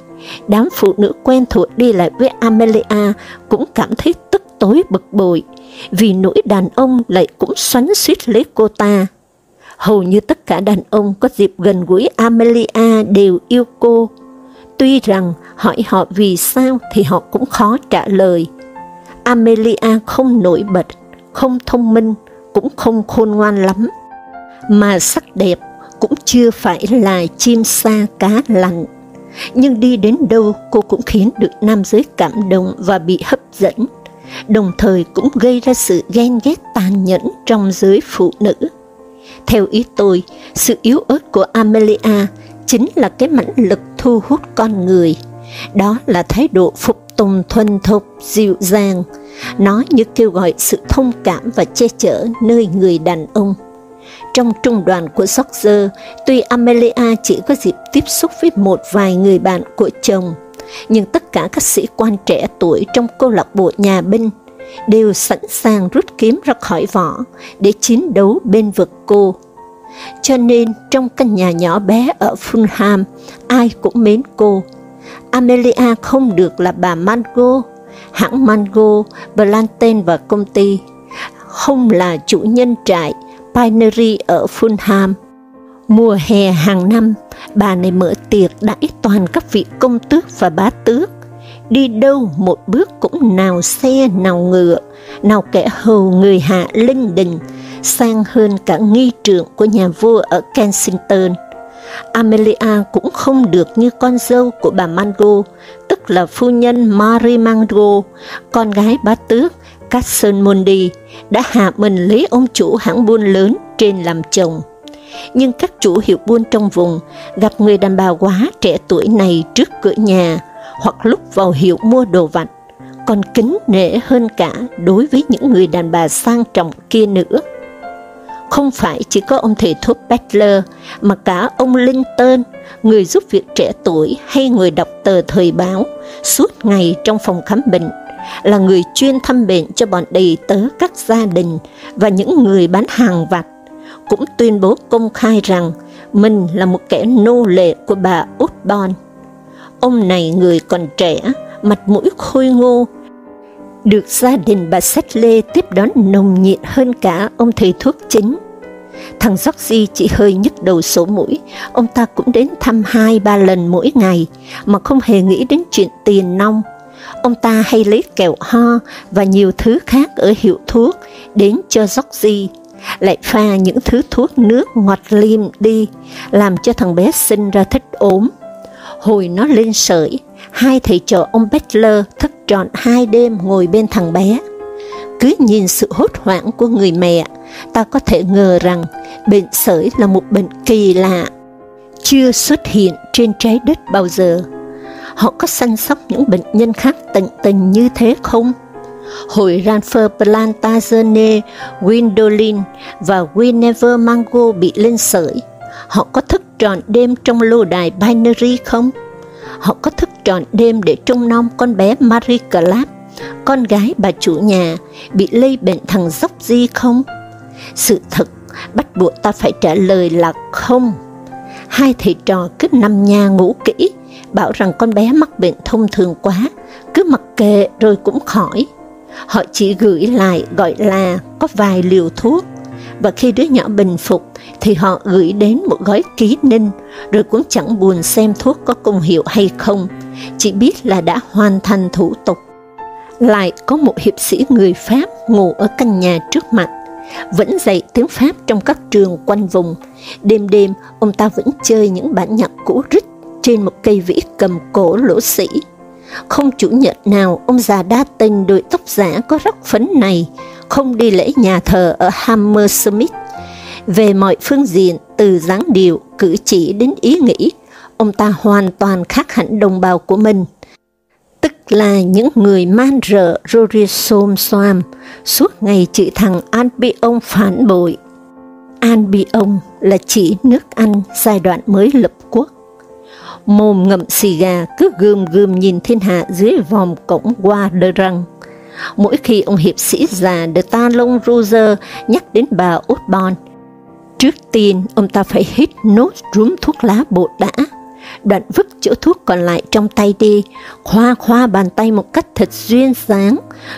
đám phụ nữ quen thuộc đi lại với Amelia cũng cảm thấy tức tối bực bội, vì nỗi đàn ông lại cũng xoắn suýt lấy cô ta. Hầu như tất cả đàn ông có dịp gần gũi Amelia đều yêu cô. Tuy rằng hỏi họ vì sao thì họ cũng khó trả lời. Amelia không nổi bật, không thông minh, cũng không khôn ngoan lắm, mà sắc đẹp cũng chưa phải là chim sa cá lặn. Nhưng đi đến đâu cô cũng khiến được nam giới cảm động và bị hấp dẫn, đồng thời cũng gây ra sự ghen ghét tàn nhẫn trong giới phụ nữ. Theo ý tôi, sự yếu ớt của Amelia chính là cái mãnh lực thu hút con người. Đó là thái độ phục tùng thuần thục, dịu dàng, nó như kêu gọi sự thông cảm và che chở nơi người đàn ông. Trong trung đoàn của George, tuy Amelia chỉ có dịp tiếp xúc với một vài người bạn của chồng, nhưng tất cả các sĩ quan trẻ tuổi trong câu lạc bộ nhà binh đều sẵn sàng rút kiếm ra khỏi vỏ để chiến đấu bên vực cô. Cho nên trong căn nhà nhỏ bé ở Fulham, ai cũng mến cô. Amelia không được là bà Mango, hãng Mango, Blanten và công ty, không là chủ nhân trại Pinery ở Fulham. Mùa hè hàng năm, bà này mở tiệc đãi toàn các vị công tước và bá tước. Đi đâu một bước cũng nào xe nào ngựa, nào kẻ hầu người hạ linh đình, sang hơn cả nghi trượng của nhà vua ở Kensington. Amelia cũng không được như con dâu của bà Mango, tức là phu nhân Marie Mango, con gái bá tước Castle Mundi, đã hạ mình lấy ông chủ hãng buôn lớn trên làm chồng. Nhưng các chủ hiệu buôn trong vùng gặp người đàn bà quá trẻ tuổi này trước cửa nhà, hoặc lúc vào hiệu mua đồ vặt, còn kính nể hơn cả đối với những người đàn bà sang trọng kia nữa. Không phải chỉ có ông thầy thuốc Butler, mà cả ông Linton, người giúp việc trẻ tuổi hay người đọc tờ thời báo, suốt ngày trong phòng khám bệnh, là người chuyên thăm bệnh cho bọn đầy tớ các gia đình và những người bán hàng vặt, cũng tuyên bố công khai rằng mình là một kẻ nô lệ của bà Osborne. Ông này người còn trẻ, mặt mũi khôi ngô, được gia đình bà Sách Lê tiếp đón nồng nhiệt hơn cả ông thầy thuốc chính. Thằng Georgie chỉ hơi nhức đầu sổ mũi, ông ta cũng đến thăm hai ba lần mỗi ngày, mà không hề nghĩ đến chuyện tiền nong. Ông ta hay lấy kẹo ho và nhiều thứ khác ở hiệu thuốc đến cho Georgie, lại pha những thứ thuốc nước ngọt lim đi, làm cho thằng bé sinh ra thích ốm. Hồi nó lên sởi, hai thầy trò ông Butler thức trọn hai đêm ngồi bên thằng bé. Cứ nhìn sự hốt hoảng của người mẹ, ta có thể ngờ rằng bệnh sởi là một bệnh kỳ lạ, chưa xuất hiện trên trái đất bao giờ. Họ có săn sóc những bệnh nhân khác tận tình như thế không? Hội Ranfer Plantagene, Gwendolyn và Guinevere Mango bị lên sởi, họ có thức trọn đêm trong lô đài binary không? Họ có thức trọn đêm để trông nom con bé Marie Clap, con gái bà chủ nhà, bị lây bệnh thằng dốc di không? Sự thật bắt buộc ta phải trả lời là không. Hai thầy trò cứ nằm nhà ngủ kỹ, bảo rằng con bé mắc bệnh thông thường quá, cứ mặc kệ rồi cũng khỏi. Họ chỉ gửi lại gọi là có vài liều thuốc, và khi đứa nhỏ bình phục thì họ gửi đến một gói ký ninh, rồi cũng chẳng buồn xem thuốc có công hiệu hay không, chỉ biết là đã hoàn thành thủ tục. Lại có một hiệp sĩ người Pháp ngủ ở căn nhà trước mặt, vẫn dạy tiếng Pháp trong các trường quanh vùng. Đêm đêm, ông ta vẫn chơi những bản nhạc cũ rích trên một cây vĩ cầm cổ lỗ sĩ. Không chủ nhật nào ông già đa tình đội tóc giả có rắc phấn này không đi lễ nhà thờ ở Hammersmith. Về mọi phương diện, từ dáng điệu, cử chỉ đến ý nghĩ, ông ta hoàn toàn khác hẳn đồng bào của mình. Tức là những người man rợ Rorisom xôm suốt ngày chỉ thằng Albion phản bội. Albion là chỉ nước Anh giai đoạn mới lập quốc. Mồm ngậm xì gà cứ gươm gươm nhìn thiên hạ dưới vòm cổng qua đơ răng. Mỗi khi ông hiệp sĩ già de Talon Roger nhắc đến bà Osborne, trước tiên ông ta phải hít nốt rúm thuốc lá bột đã, đoạn vứt chỗ thuốc còn lại trong tay đi, khoa khoa bàn tay một cách thật duyên dáng,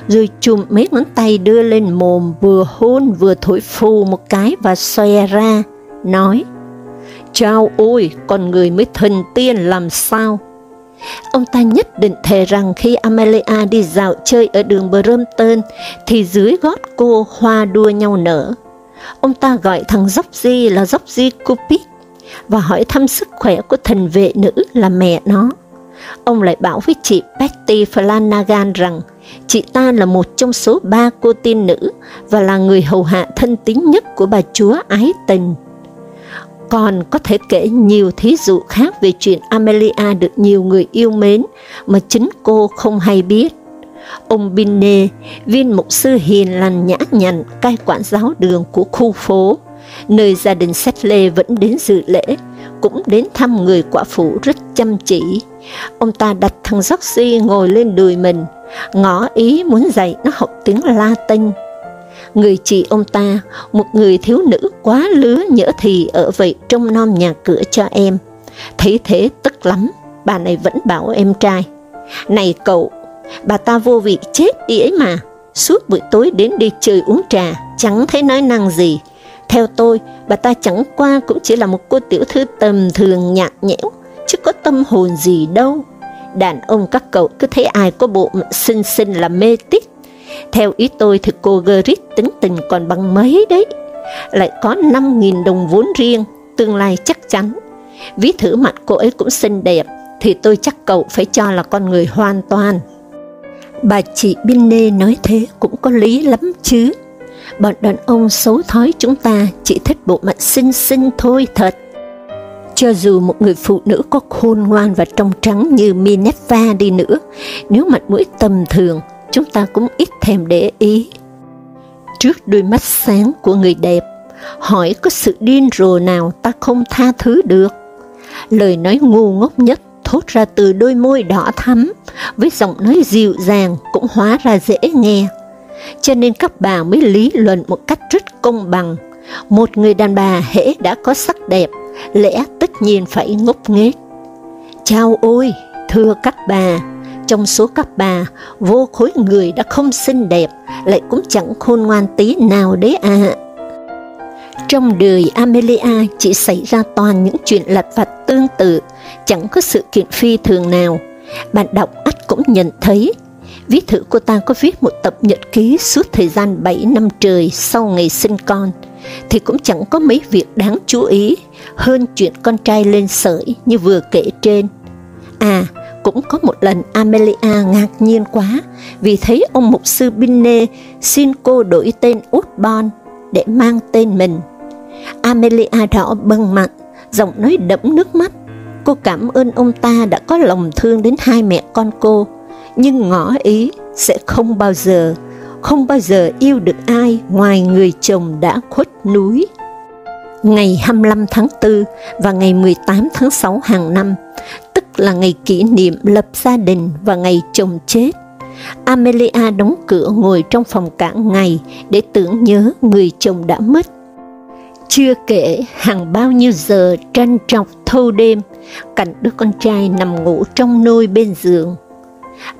rồi chùm mấy ngón tay đưa lên mồm vừa hôn vừa thổi phù một cái và xòe ra, nói, Chao ôi, con người mới thần tiên làm sao? Ông ta nhất định thề rằng khi Amelia đi dạo chơi ở đường Brompton, thì dưới gót cô hoa đua nhau nở. Ông ta gọi thằng dốc di là dốc di Cupid, và hỏi thăm sức khỏe của thần vệ nữ là mẹ nó. Ông lại bảo với chị Betty Flanagan rằng chị ta là một trong số ba cô tiên nữ và là người hầu hạ thân tín nhất của bà chúa ái tình. Còn có thể kể nhiều thí dụ khác về chuyện Amelia được nhiều người yêu mến mà chính cô không hay biết. Ông Binne, viên mục sư hiền lành nhã nhặn cai quản giáo đường của khu phố, nơi gia đình Settle vẫn đến dự lễ, cũng đến thăm người quả phụ rất chăm chỉ. Ông ta đặt thằng Georgie ngồi lên đùi mình, ngỏ ý muốn dạy nó học tiếng Latin người chị ông ta, một người thiếu nữ quá lứa nhỡ thì ở vậy trông nom nhà cửa cho em. Thấy thế tức lắm, bà này vẫn bảo em trai, này cậu, bà ta vô vị chết đi ấy mà, suốt buổi tối đến đi chơi uống trà, chẳng thấy nói năng gì. Theo tôi, bà ta chẳng qua cũng chỉ là một cô tiểu thư tầm thường nhạt nhẽo, chứ có tâm hồn gì đâu. Đàn ông các cậu cứ thấy ai có bộ xinh xinh là mê tít, theo ý tôi thì cô Gerrit tính tình còn bằng mấy đấy. Lại có 5.000 đồng vốn riêng, tương lai chắc chắn. Ví thử mặt cô ấy cũng xinh đẹp, thì tôi chắc cậu phải cho là con người hoàn toàn. Bà chị Binne nói thế cũng có lý lắm chứ. Bọn đàn ông xấu thói chúng ta chỉ thích bộ mặt xinh xinh thôi thật. Cho dù một người phụ nữ có khôn ngoan và trong trắng như Minerva đi nữa, nếu mặt mũi tầm thường, chúng ta cũng ít thèm để ý. Trước đôi mắt sáng của người đẹp, hỏi có sự điên rồ nào ta không tha thứ được. Lời nói ngu ngốc nhất thốt ra từ đôi môi đỏ thắm, với giọng nói dịu dàng cũng hóa ra dễ nghe. Cho nên các bà mới lý luận một cách rất công bằng. Một người đàn bà hễ đã có sắc đẹp, lẽ tất nhiên phải ngốc nghếch. Chào ôi, thưa các bà, trong số các bà, vô khối người đã không xinh đẹp, lại cũng chẳng khôn ngoan tí nào đấy à. Trong đời Amelia chỉ xảy ra toàn những chuyện lặt vặt tương tự, chẳng có sự kiện phi thường nào. Bạn đọc ắt cũng nhận thấy, viết thử cô ta có viết một tập nhật ký suốt thời gian 7 năm trời sau ngày sinh con, thì cũng chẳng có mấy việc đáng chú ý hơn chuyện con trai lên sởi như vừa kể trên. À, cũng có một lần Amelia ngạc nhiên quá vì thấy ông mục sư Binne xin cô đổi tên Utbon để mang tên mình. Amelia đỏ bừng mặt, giọng nói đẫm nước mắt. Cô cảm ơn ông ta đã có lòng thương đến hai mẹ con cô, nhưng ngỏ ý sẽ không bao giờ, không bao giờ yêu được ai ngoài người chồng đã khuất núi. Ngày 25 tháng 4 và ngày 18 tháng 6 hàng năm, tức là ngày kỷ niệm lập gia đình và ngày chồng chết. Amelia đóng cửa ngồi trong phòng cả ngày để tưởng nhớ người chồng đã mất. Chưa kể hàng bao nhiêu giờ tranh trọc thâu đêm, cạnh đứa con trai nằm ngủ trong nôi bên giường.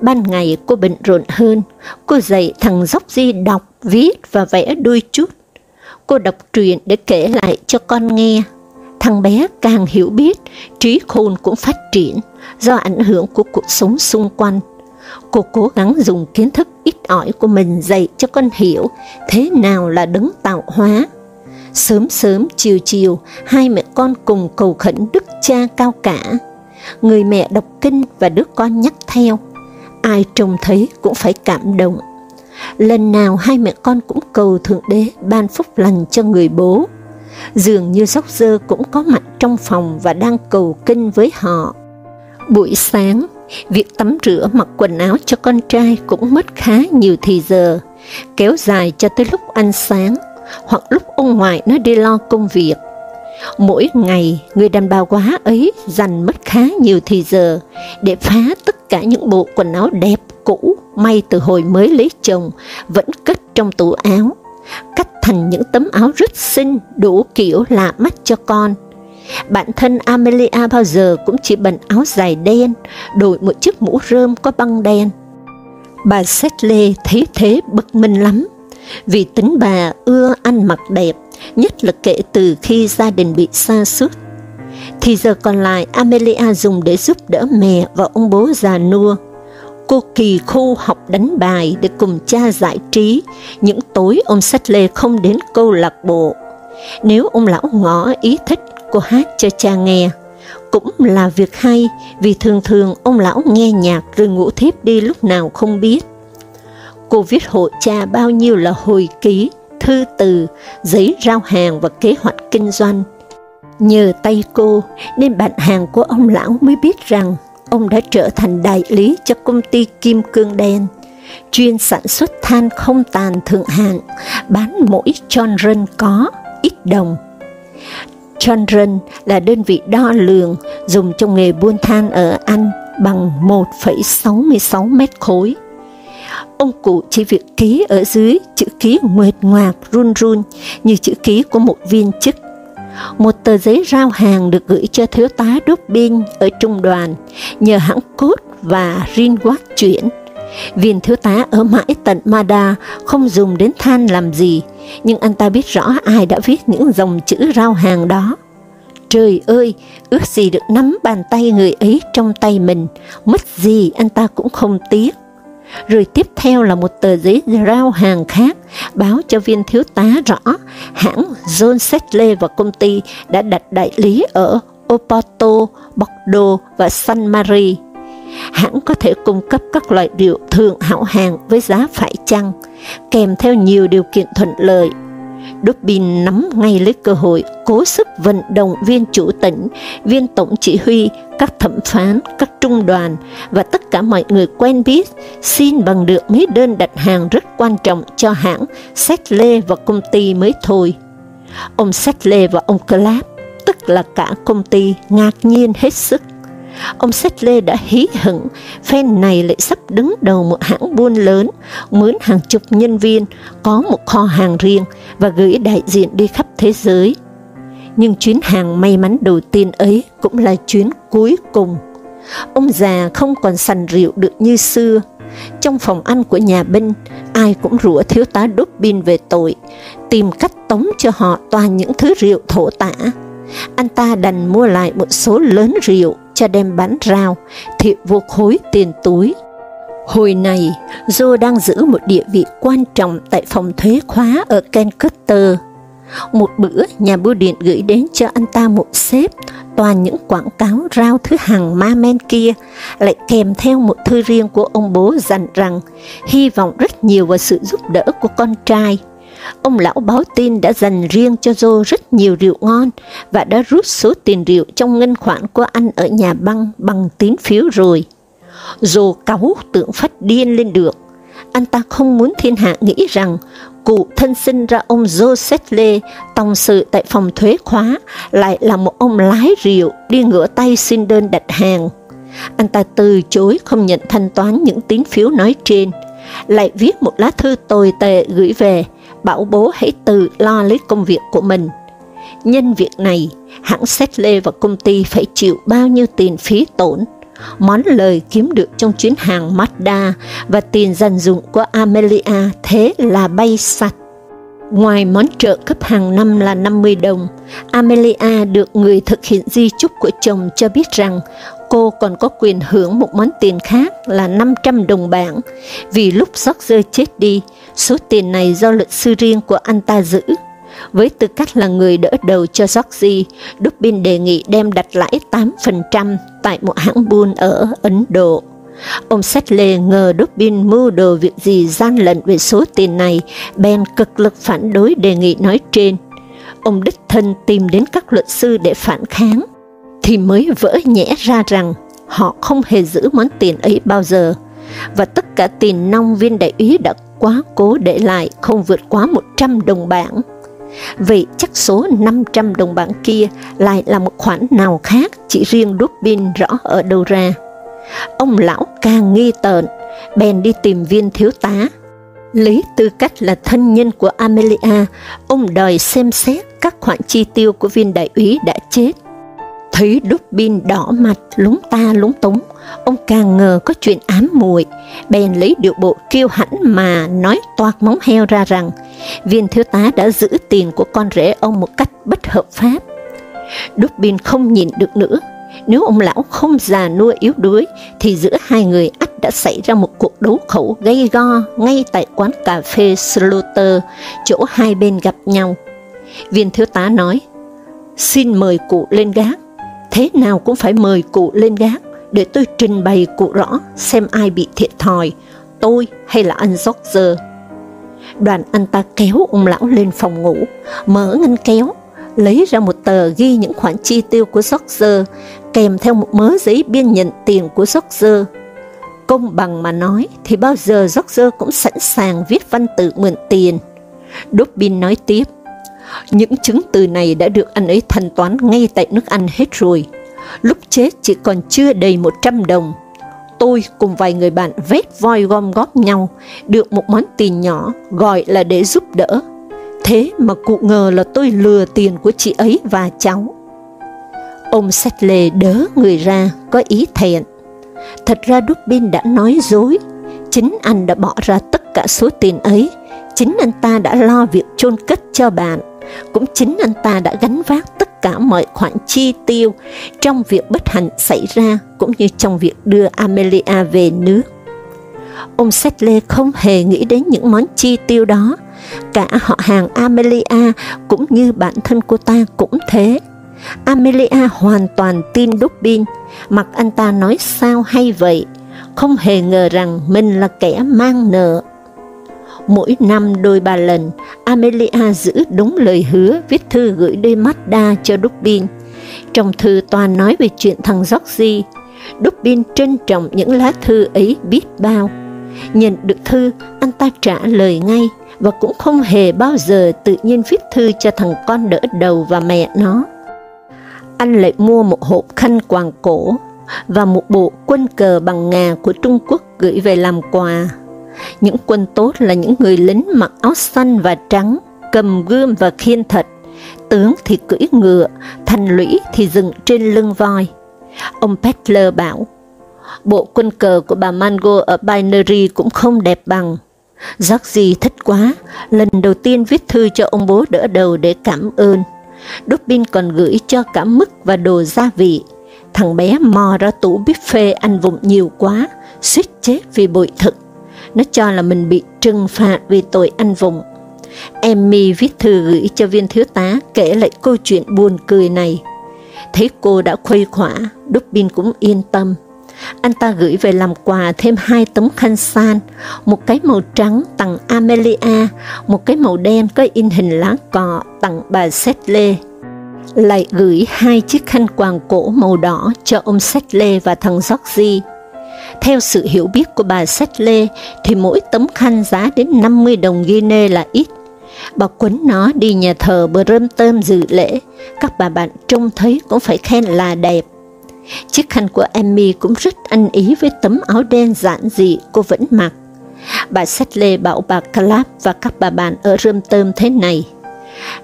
Ban ngày cô bận rộn hơn, cô dạy thằng dốc di đọc, viết và vẽ đôi chút. Cô đọc truyện để kể lại cho con nghe. Thằng thằng bé càng hiểu biết, trí khôn cũng phát triển do ảnh hưởng của cuộc sống xung quanh. Cô cố gắng dùng kiến thức ít ỏi của mình dạy cho con hiểu thế nào là đấng tạo hóa. Sớm sớm, chiều chiều, hai mẹ con cùng cầu khẩn Đức Cha cao cả. Người mẹ đọc kinh và đứa con nhắc theo. Ai trông thấy cũng phải cảm động. Lần nào hai mẹ con cũng cầu Thượng Đế ban phúc lành cho người bố. Dường như sóc dơ cũng có mặt trong phòng và đang cầu kinh với họ. Buổi sáng, việc tắm rửa mặc quần áo cho con trai cũng mất khá nhiều thì giờ, kéo dài cho tới lúc ăn sáng, hoặc lúc ông ngoại nó đi lo công việc. Mỗi ngày, người đàn bà quá ấy dành mất khá nhiều thời giờ để phá tất cả những bộ quần áo đẹp cũ may từ hồi mới lấy chồng vẫn cất trong tủ áo, cắt thành những tấm áo rất xinh, đủ kiểu lạ mắt cho con. Bản thân Amelia bao giờ cũng chỉ bận áo dài đen, đội một chiếc mũ rơm có băng đen. Bà Settle thấy thế bực mình lắm, vì tính bà ưa ăn mặc đẹp, nhất là kể từ khi gia đình bị xa suốt. Thì giờ còn lại Amelia dùng để giúp đỡ mẹ và ông bố già nua. Cô kỳ khu học đánh bài để cùng cha giải trí, những tối ông Settle không đến câu lạc bộ. Nếu ông lão ngõ ý thích, cô hát cho cha nghe. Cũng là việc hay, vì thường thường ông lão nghe nhạc rồi ngủ thiếp đi lúc nào không biết. Cô viết hộ cha bao nhiêu là hồi ký, thư từ, giấy giao hàng và kế hoạch kinh doanh. Nhờ tay cô, nên bạn hàng của ông lão mới biết rằng ông đã trở thành đại lý cho công ty Kim Cương Đen, chuyên sản xuất than không tàn thượng hạng, bán mỗi tròn rân có, ít đồng. Tròn rân là đơn vị đo lường dùng trong nghề buôn than ở Anh bằng 1,66 mét khối. Ông cụ chỉ việc ký ở dưới chữ ký nguệt ngoạc run run như chữ ký của một viên chức. Một tờ giấy giao hàng được gửi cho thiếu tá Dobbin ở trung đoàn, nhờ hãng cốt và Rinwatt chuyển. Viên thiếu tá ở mãi tận Mada không dùng đến than làm gì, nhưng anh ta biết rõ ai đã viết những dòng chữ giao hàng đó. Trời ơi, ước gì được nắm bàn tay người ấy trong tay mình, mất gì anh ta cũng không tiếc rồi tiếp theo là một tờ giấy rao hàng khác báo cho viên thiếu tá rõ hãng John Settle và công ty đã đặt đại lý ở Oporto, Bordeaux và San Marie. Hãng có thể cung cấp các loại rượu thượng hảo hàng với giá phải chăng, kèm theo nhiều điều kiện thuận lợi Dubin nắm ngay lấy cơ hội, cố sức vận động viên chủ tỉnh, viên tổng chỉ huy, các thẩm phán, các trung đoàn và tất cả mọi người quen biết xin bằng được mấy đơn đặt hàng rất quan trọng cho hãng Settle và công ty mới thôi. Ông Settle và ông Clap, tức là cả công ty, ngạc nhiên hết sức Ông Settle đã hí hửng, phen này lại sắp đứng đầu một hãng buôn lớn, mướn hàng chục nhân viên, có một kho hàng riêng và gửi đại diện đi khắp thế giới. Nhưng chuyến hàng may mắn đầu tiên ấy cũng là chuyến cuối cùng. Ông già không còn sành rượu được như xưa. Trong phòng ăn của nhà binh, ai cũng rủa thiếu tá đốt pin về tội, tìm cách tống cho họ toàn những thứ rượu thổ tả. Anh ta đành mua lại một số lớn rượu cho đem bán rao, thiệu vô khối tiền túi. Hồi này, Joe đang giữ một địa vị quan trọng tại phòng thuế khóa ở Kencutter. Một bữa, nhà bưu điện gửi đến cho anh ta một xếp toàn những quảng cáo rau thứ hàng ma men kia, lại kèm theo một thư riêng của ông bố dặn rằng hy vọng rất nhiều vào sự giúp đỡ của con trai. Ông lão báo tin đã dành riêng cho Joe rất nhiều rượu ngon và đã rút số tiền rượu trong ngân khoản của anh ở nhà băng bằng tín phiếu rồi. Joe cáu tưởng phát điên lên được. Anh ta không muốn thiên hạ nghĩ rằng cụ thân sinh ra ông Joseph Lê, tòng sự tại phòng thuế khóa, lại là một ông lái rượu đi ngửa tay xin đơn đặt hàng. Anh ta từ chối không nhận thanh toán những tín phiếu nói trên, lại viết một lá thư tồi tệ gửi về, bảo bố hãy tự lo lấy công việc của mình. Nhân việc này, hãng Settle và công ty phải chịu bao nhiêu tiền phí tổn, món lời kiếm được trong chuyến hàng Mazda và tiền dành dụng của Amelia thế là bay sạch. Ngoài món trợ cấp hàng năm là 50 đồng, Amelia được người thực hiện di chúc của chồng cho biết rằng cô còn có quyền hưởng một món tiền khác là 500 đồng bảng, vì lúc George chết đi, số tiền này do luật sư riêng của anh ta giữ. Với tư cách là người đỡ đầu cho George, Dubin đề nghị đem đặt lãi 8% tại một hãng buôn ở Ấn Độ. Ông Settle ngờ Dubin mưu đồ việc gì gian lận về số tiền này, bèn cực lực phản đối đề nghị nói trên. Ông đích thân tìm đến các luật sư để phản kháng, thì mới vỡ nhẽ ra rằng họ không hề giữ món tiền ấy bao giờ, và tất cả tiền nông viên đại úy đã quá cố để lại không vượt quá 100 đồng bảng. Vậy chắc số 500 đồng bảng kia lại là một khoản nào khác chỉ riêng Dubin rõ ở đâu ra. Ông lão càng nghi tợn, bèn đi tìm viên thiếu tá. Lấy tư cách là thân nhân của Amelia, ông đòi xem xét các khoản chi tiêu của viên đại úy đã chết. Thấy Dubin đỏ mặt, lúng ta lúng túng, ông càng ngờ có chuyện ám muội, bèn lấy điệu bộ kiêu hãnh mà nói toạc móng heo ra rằng viên thiếu tá đã giữ tiền của con rể ông một cách bất hợp pháp. Dubin không nhìn được nữa, nếu ông lão không già nua yếu đuối, thì giữa hai người ắt đã xảy ra một cuộc đấu khẩu gây go ngay tại quán cà phê Slaughter, chỗ hai bên gặp nhau. Viên thiếu tá nói, xin mời cụ lên gác, thế nào cũng phải mời cụ lên gác, để tôi trình bày cụ rõ xem ai bị thiệt thòi, tôi hay là anh George. Đoàn anh ta kéo ông lão lên phòng ngủ, mở ngăn kéo, lấy ra một tờ ghi những khoản chi tiêu của George, kèm theo một mớ giấy biên nhận tiền của George. Công bằng mà nói thì bao giờ George cũng sẵn sàng viết văn tự mượn tiền. Dobbin nói tiếp, những chứng từ này đã được anh ấy thanh toán ngay tại nước Anh hết rồi. Lúc chết chỉ còn chưa đầy 100 đồng. Tôi cùng vài người bạn vét voi gom góp nhau, được một món tiền nhỏ gọi là để giúp đỡ. Thế mà cụ ngờ là tôi lừa tiền của chị ấy và cháu. Ông sách lề đỡ người ra, có ý thẹn. Thật ra đúc bin đã nói dối, chính anh đã bỏ ra tất cả số tiền ấy, chính anh ta đã lo việc chôn cất cho bạn, cũng chính anh ta đã gánh vác tất cả mọi khoản chi tiêu trong việc bất hạnh xảy ra, cũng như trong việc đưa Amelia về nước. Ông Settle không hề nghĩ đến những món chi tiêu đó, cả họ hàng Amelia cũng như bản thân cô ta cũng thế. Amelia hoàn toàn tin Dubin, mặc anh ta nói sao hay vậy, không hề ngờ rằng mình là kẻ mang nợ. Mỗi năm đôi ba lần, Amelia giữ đúng lời hứa viết thư gửi đôi Mazda cho Dubin. Trong thư toàn nói về chuyện thằng Georgie, Dubin trân trọng những lá thư ấy biết bao. Nhận được thư, anh ta trả lời ngay, và cũng không hề bao giờ tự nhiên viết thư cho thằng con đỡ đầu và mẹ nó anh lại mua một hộp khăn quàng cổ và một bộ quân cờ bằng ngà của Trung Quốc gửi về làm quà. Những quân tốt là những người lính mặc áo xanh và trắng, cầm gươm và khiên thật, tướng thì cưỡi ngựa, thành lũy thì dựng trên lưng voi. Ông Petler bảo, bộ quân cờ của bà Mango ở Binary cũng không đẹp bằng. Georgie thích quá, lần đầu tiên viết thư cho ông bố đỡ đầu để cảm ơn. Dubin còn gửi cho cả mứt và đồ gia vị. Thằng bé mò ra tủ buffet ăn vụng nhiều quá, suýt chết vì bụi thực. Nó cho là mình bị trừng phạt vì tội ăn vụng. Emmy viết thư gửi cho viên thiếu tá kể lại câu chuyện buồn cười này. Thấy cô đã khuây khỏa, Dubin cũng yên tâm. Anh ta gửi về làm quà thêm hai tấm khăn san, một cái màu trắng tặng Amelia, một cái màu đen có in hình lá cọ tặng bà Settle. Lại gửi hai chiếc khăn quàng cổ màu đỏ cho ông Settle và thằng Georgie. Theo sự hiểu biết của bà Settle thì mỗi tấm khăn giá đến 50 đồng Guinea là ít. Bà quấn nó đi nhà thờ Brompton dự lễ, các bà bạn trông thấy cũng phải khen là đẹp. Chiếc khăn của Emmy cũng rất ăn ý với tấm áo đen giản dị cô vẫn mặc. Bà Settle bảo bà Clap và các bà bạn ở Brompton thế này.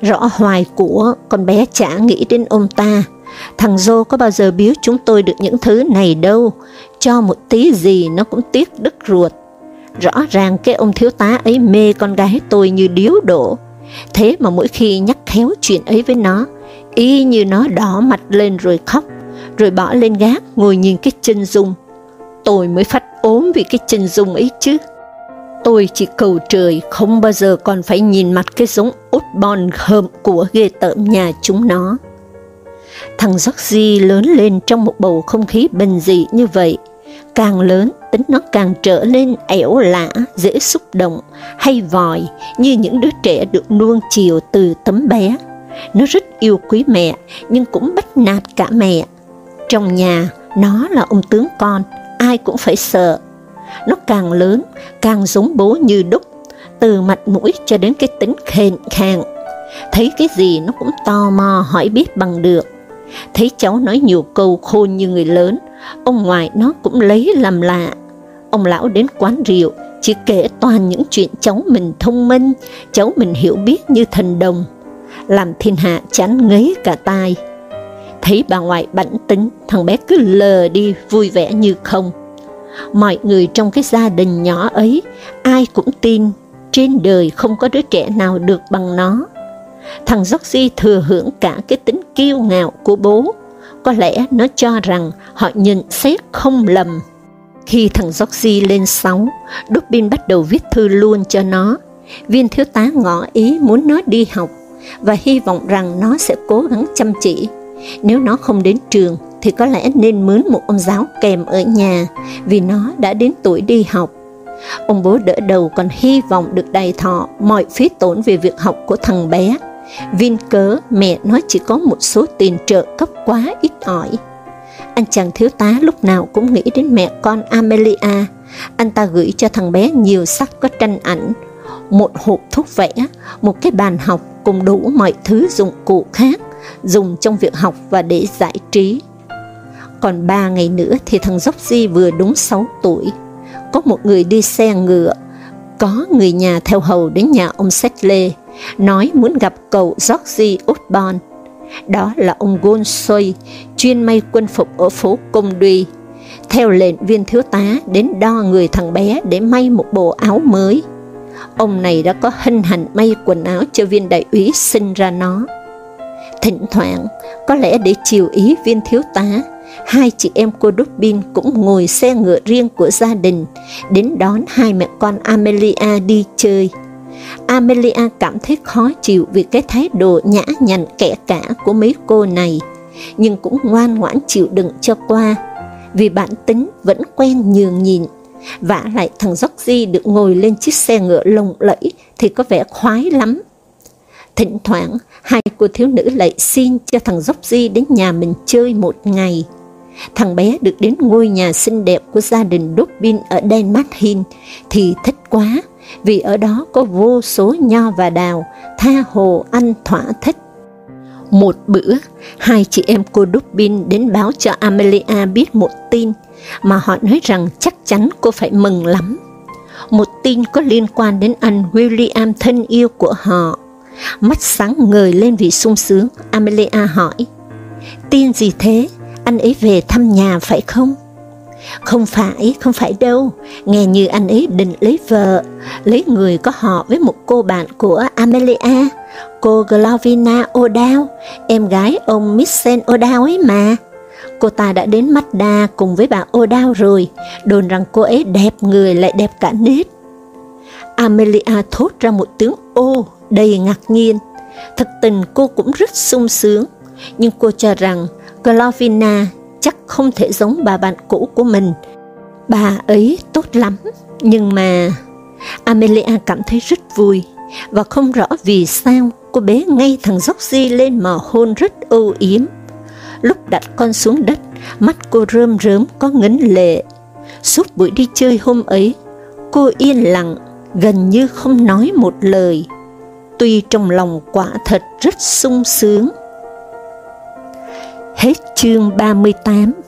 Rõ hoài của con bé chả nghĩ đến ông ta. Thằng Dô có bao giờ biếu chúng tôi được những thứ này đâu. Cho một tí gì nó cũng tiếc đứt ruột. Rõ ràng cái ông thiếu tá ấy mê con gái tôi như điếu đổ. Thế mà mỗi khi nhắc khéo chuyện ấy với nó, y như nó đỏ mặt lên rồi khóc, rồi bỏ lên gác ngồi nhìn cái chân dung. Tôi mới phát ốm vì cái chân dung ấy chứ. Tôi chỉ cầu trời không bao giờ còn phải nhìn mặt cái giống út bon hợm của ghê tởm nhà chúng nó. Thằng Georgie lớn lên trong một bầu không khí bình dị như vậy, càng lớn tính nó càng trở nên ẻo lã dễ xúc động, hay vòi như những đứa trẻ được nuông chiều từ tấm bé. Nó rất yêu quý mẹ, nhưng cũng bắt nạt cả mẹ. Trong nhà, nó là ông tướng con, ai cũng phải sợ. Nó càng lớn, càng giống bố như đúc, từ mặt mũi cho đến cái tính khền khàng. Thấy cái gì nó cũng tò mò hỏi biết bằng được. Thấy cháu nói nhiều câu khôn như người lớn, ông ngoại nó cũng lấy làm lạ. Ông lão đến quán rượu, chỉ kể toàn những chuyện cháu mình thông minh, cháu mình hiểu biết như thần đồng, làm thiên hạ chán ngấy cả tai. Thấy bà ngoại bảnh tính, thằng bé cứ lờ đi vui vẻ như không. Mọi người trong cái gia đình nhỏ ấy, ai cũng tin trên đời không có đứa trẻ nào được bằng nó. Thằng Georgie thừa hưởng cả cái tính kiêu ngạo của bố, có lẽ nó cho rằng họ nhận xét không lầm. Khi thằng Georgie lên 6, Dubin bắt đầu viết thư luôn cho nó. Viên thiếu tá ngỏ ý muốn nó đi học và hy vọng rằng nó sẽ cố gắng chăm chỉ. Nếu nó không đến trường thì có lẽ nên mướn một ông giáo kèm ở nhà vì nó đã đến tuổi đi học. Ông bố đỡ đầu còn hy vọng được đầy thọ mọi phí tổn về việc học của thằng bé. Vin cớ mẹ nó chỉ có một số tiền trợ cấp quá ít ỏi. Anh chàng thiếu tá lúc nào cũng nghĩ đến mẹ con Amelia. Anh ta gửi cho thằng bé nhiều sách có tranh ảnh, một hộp thuốc vẽ, một cái bàn học cùng đủ mọi thứ dụng cụ khác, dùng trong việc học và để giải trí. Còn ba ngày nữa thì thằng Georgie vừa đúng 6 tuổi. Có một người đi xe ngựa, có người nhà theo hầu đến nhà ông Settle, nói muốn gặp cậu Georgie Osborne. Đó là ông Gonsoy, chuyên may quân phục ở phố Công Duy. Theo lệnh viên thiếu tá đến đo người thằng bé để may một bộ áo mới. Ông này đã có hân hạnh may quần áo cho viên đại úy sinh ra nó. Thỉnh thoảng, có lẽ để chiều ý viên thiếu tá, hai chị em cô Dubin cũng ngồi xe ngựa riêng của gia đình, đến đón hai mẹ con Amelia đi chơi. Amelia cảm thấy khó chịu vì cái thái độ nhã nhặn kẻ cả của mấy cô này, nhưng cũng ngoan ngoãn chịu đựng cho qua, vì bản tính vẫn quen nhường nhịn. Vả lại thằng Georgie được ngồi lên chiếc xe ngựa lồng lẫy thì có vẻ khoái lắm. Thỉnh thoảng, hai cô thiếu nữ lại xin cho thằng Georgie đến nhà mình chơi một ngày. Thằng bé được đến ngôi nhà xinh đẹp của gia đình Dobbin ở Denmark Hill thì thích quá, vì ở đó có vô số nho và đào, tha hồ ăn thỏa thích. Một bữa, hai chị em cô Dubin đến báo cho Amelia biết một tin, mà họ nói rằng chắc chắn cô phải mừng lắm. Một tin có liên quan đến anh William thân yêu của họ. Mắt sáng ngời lên vì sung sướng, Amelia hỏi, tin gì thế? anh ấy về thăm nhà phải không? Không phải, không phải đâu, nghe như anh ấy định lấy vợ, lấy người có họ với một cô bạn của Amelia, cô Glovina O'Dowd, em gái ông Missen O'Dowd ấy mà. Cô ta đã đến Mazda cùng với bà O'Dowd rồi, đồn rằng cô ấy đẹp người lại đẹp cả nết. Amelia thốt ra một tiếng ô đầy ngạc nhiên. Thật tình cô cũng rất sung sướng, nhưng cô cho rằng Glovina chắc không thể giống bà bạn cũ của mình. Bà ấy tốt lắm, nhưng mà... Amelia cảm thấy rất vui, và không rõ vì sao cô bé ngay thằng Georgie lên mà hôn rất âu yếm. Lúc đặt con xuống đất, mắt cô rơm rớm có ngấn lệ. Suốt buổi đi chơi hôm ấy, cô yên lặng, gần như không nói một lời. Tuy trong lòng quả thật rất sung sướng. Hết chương 38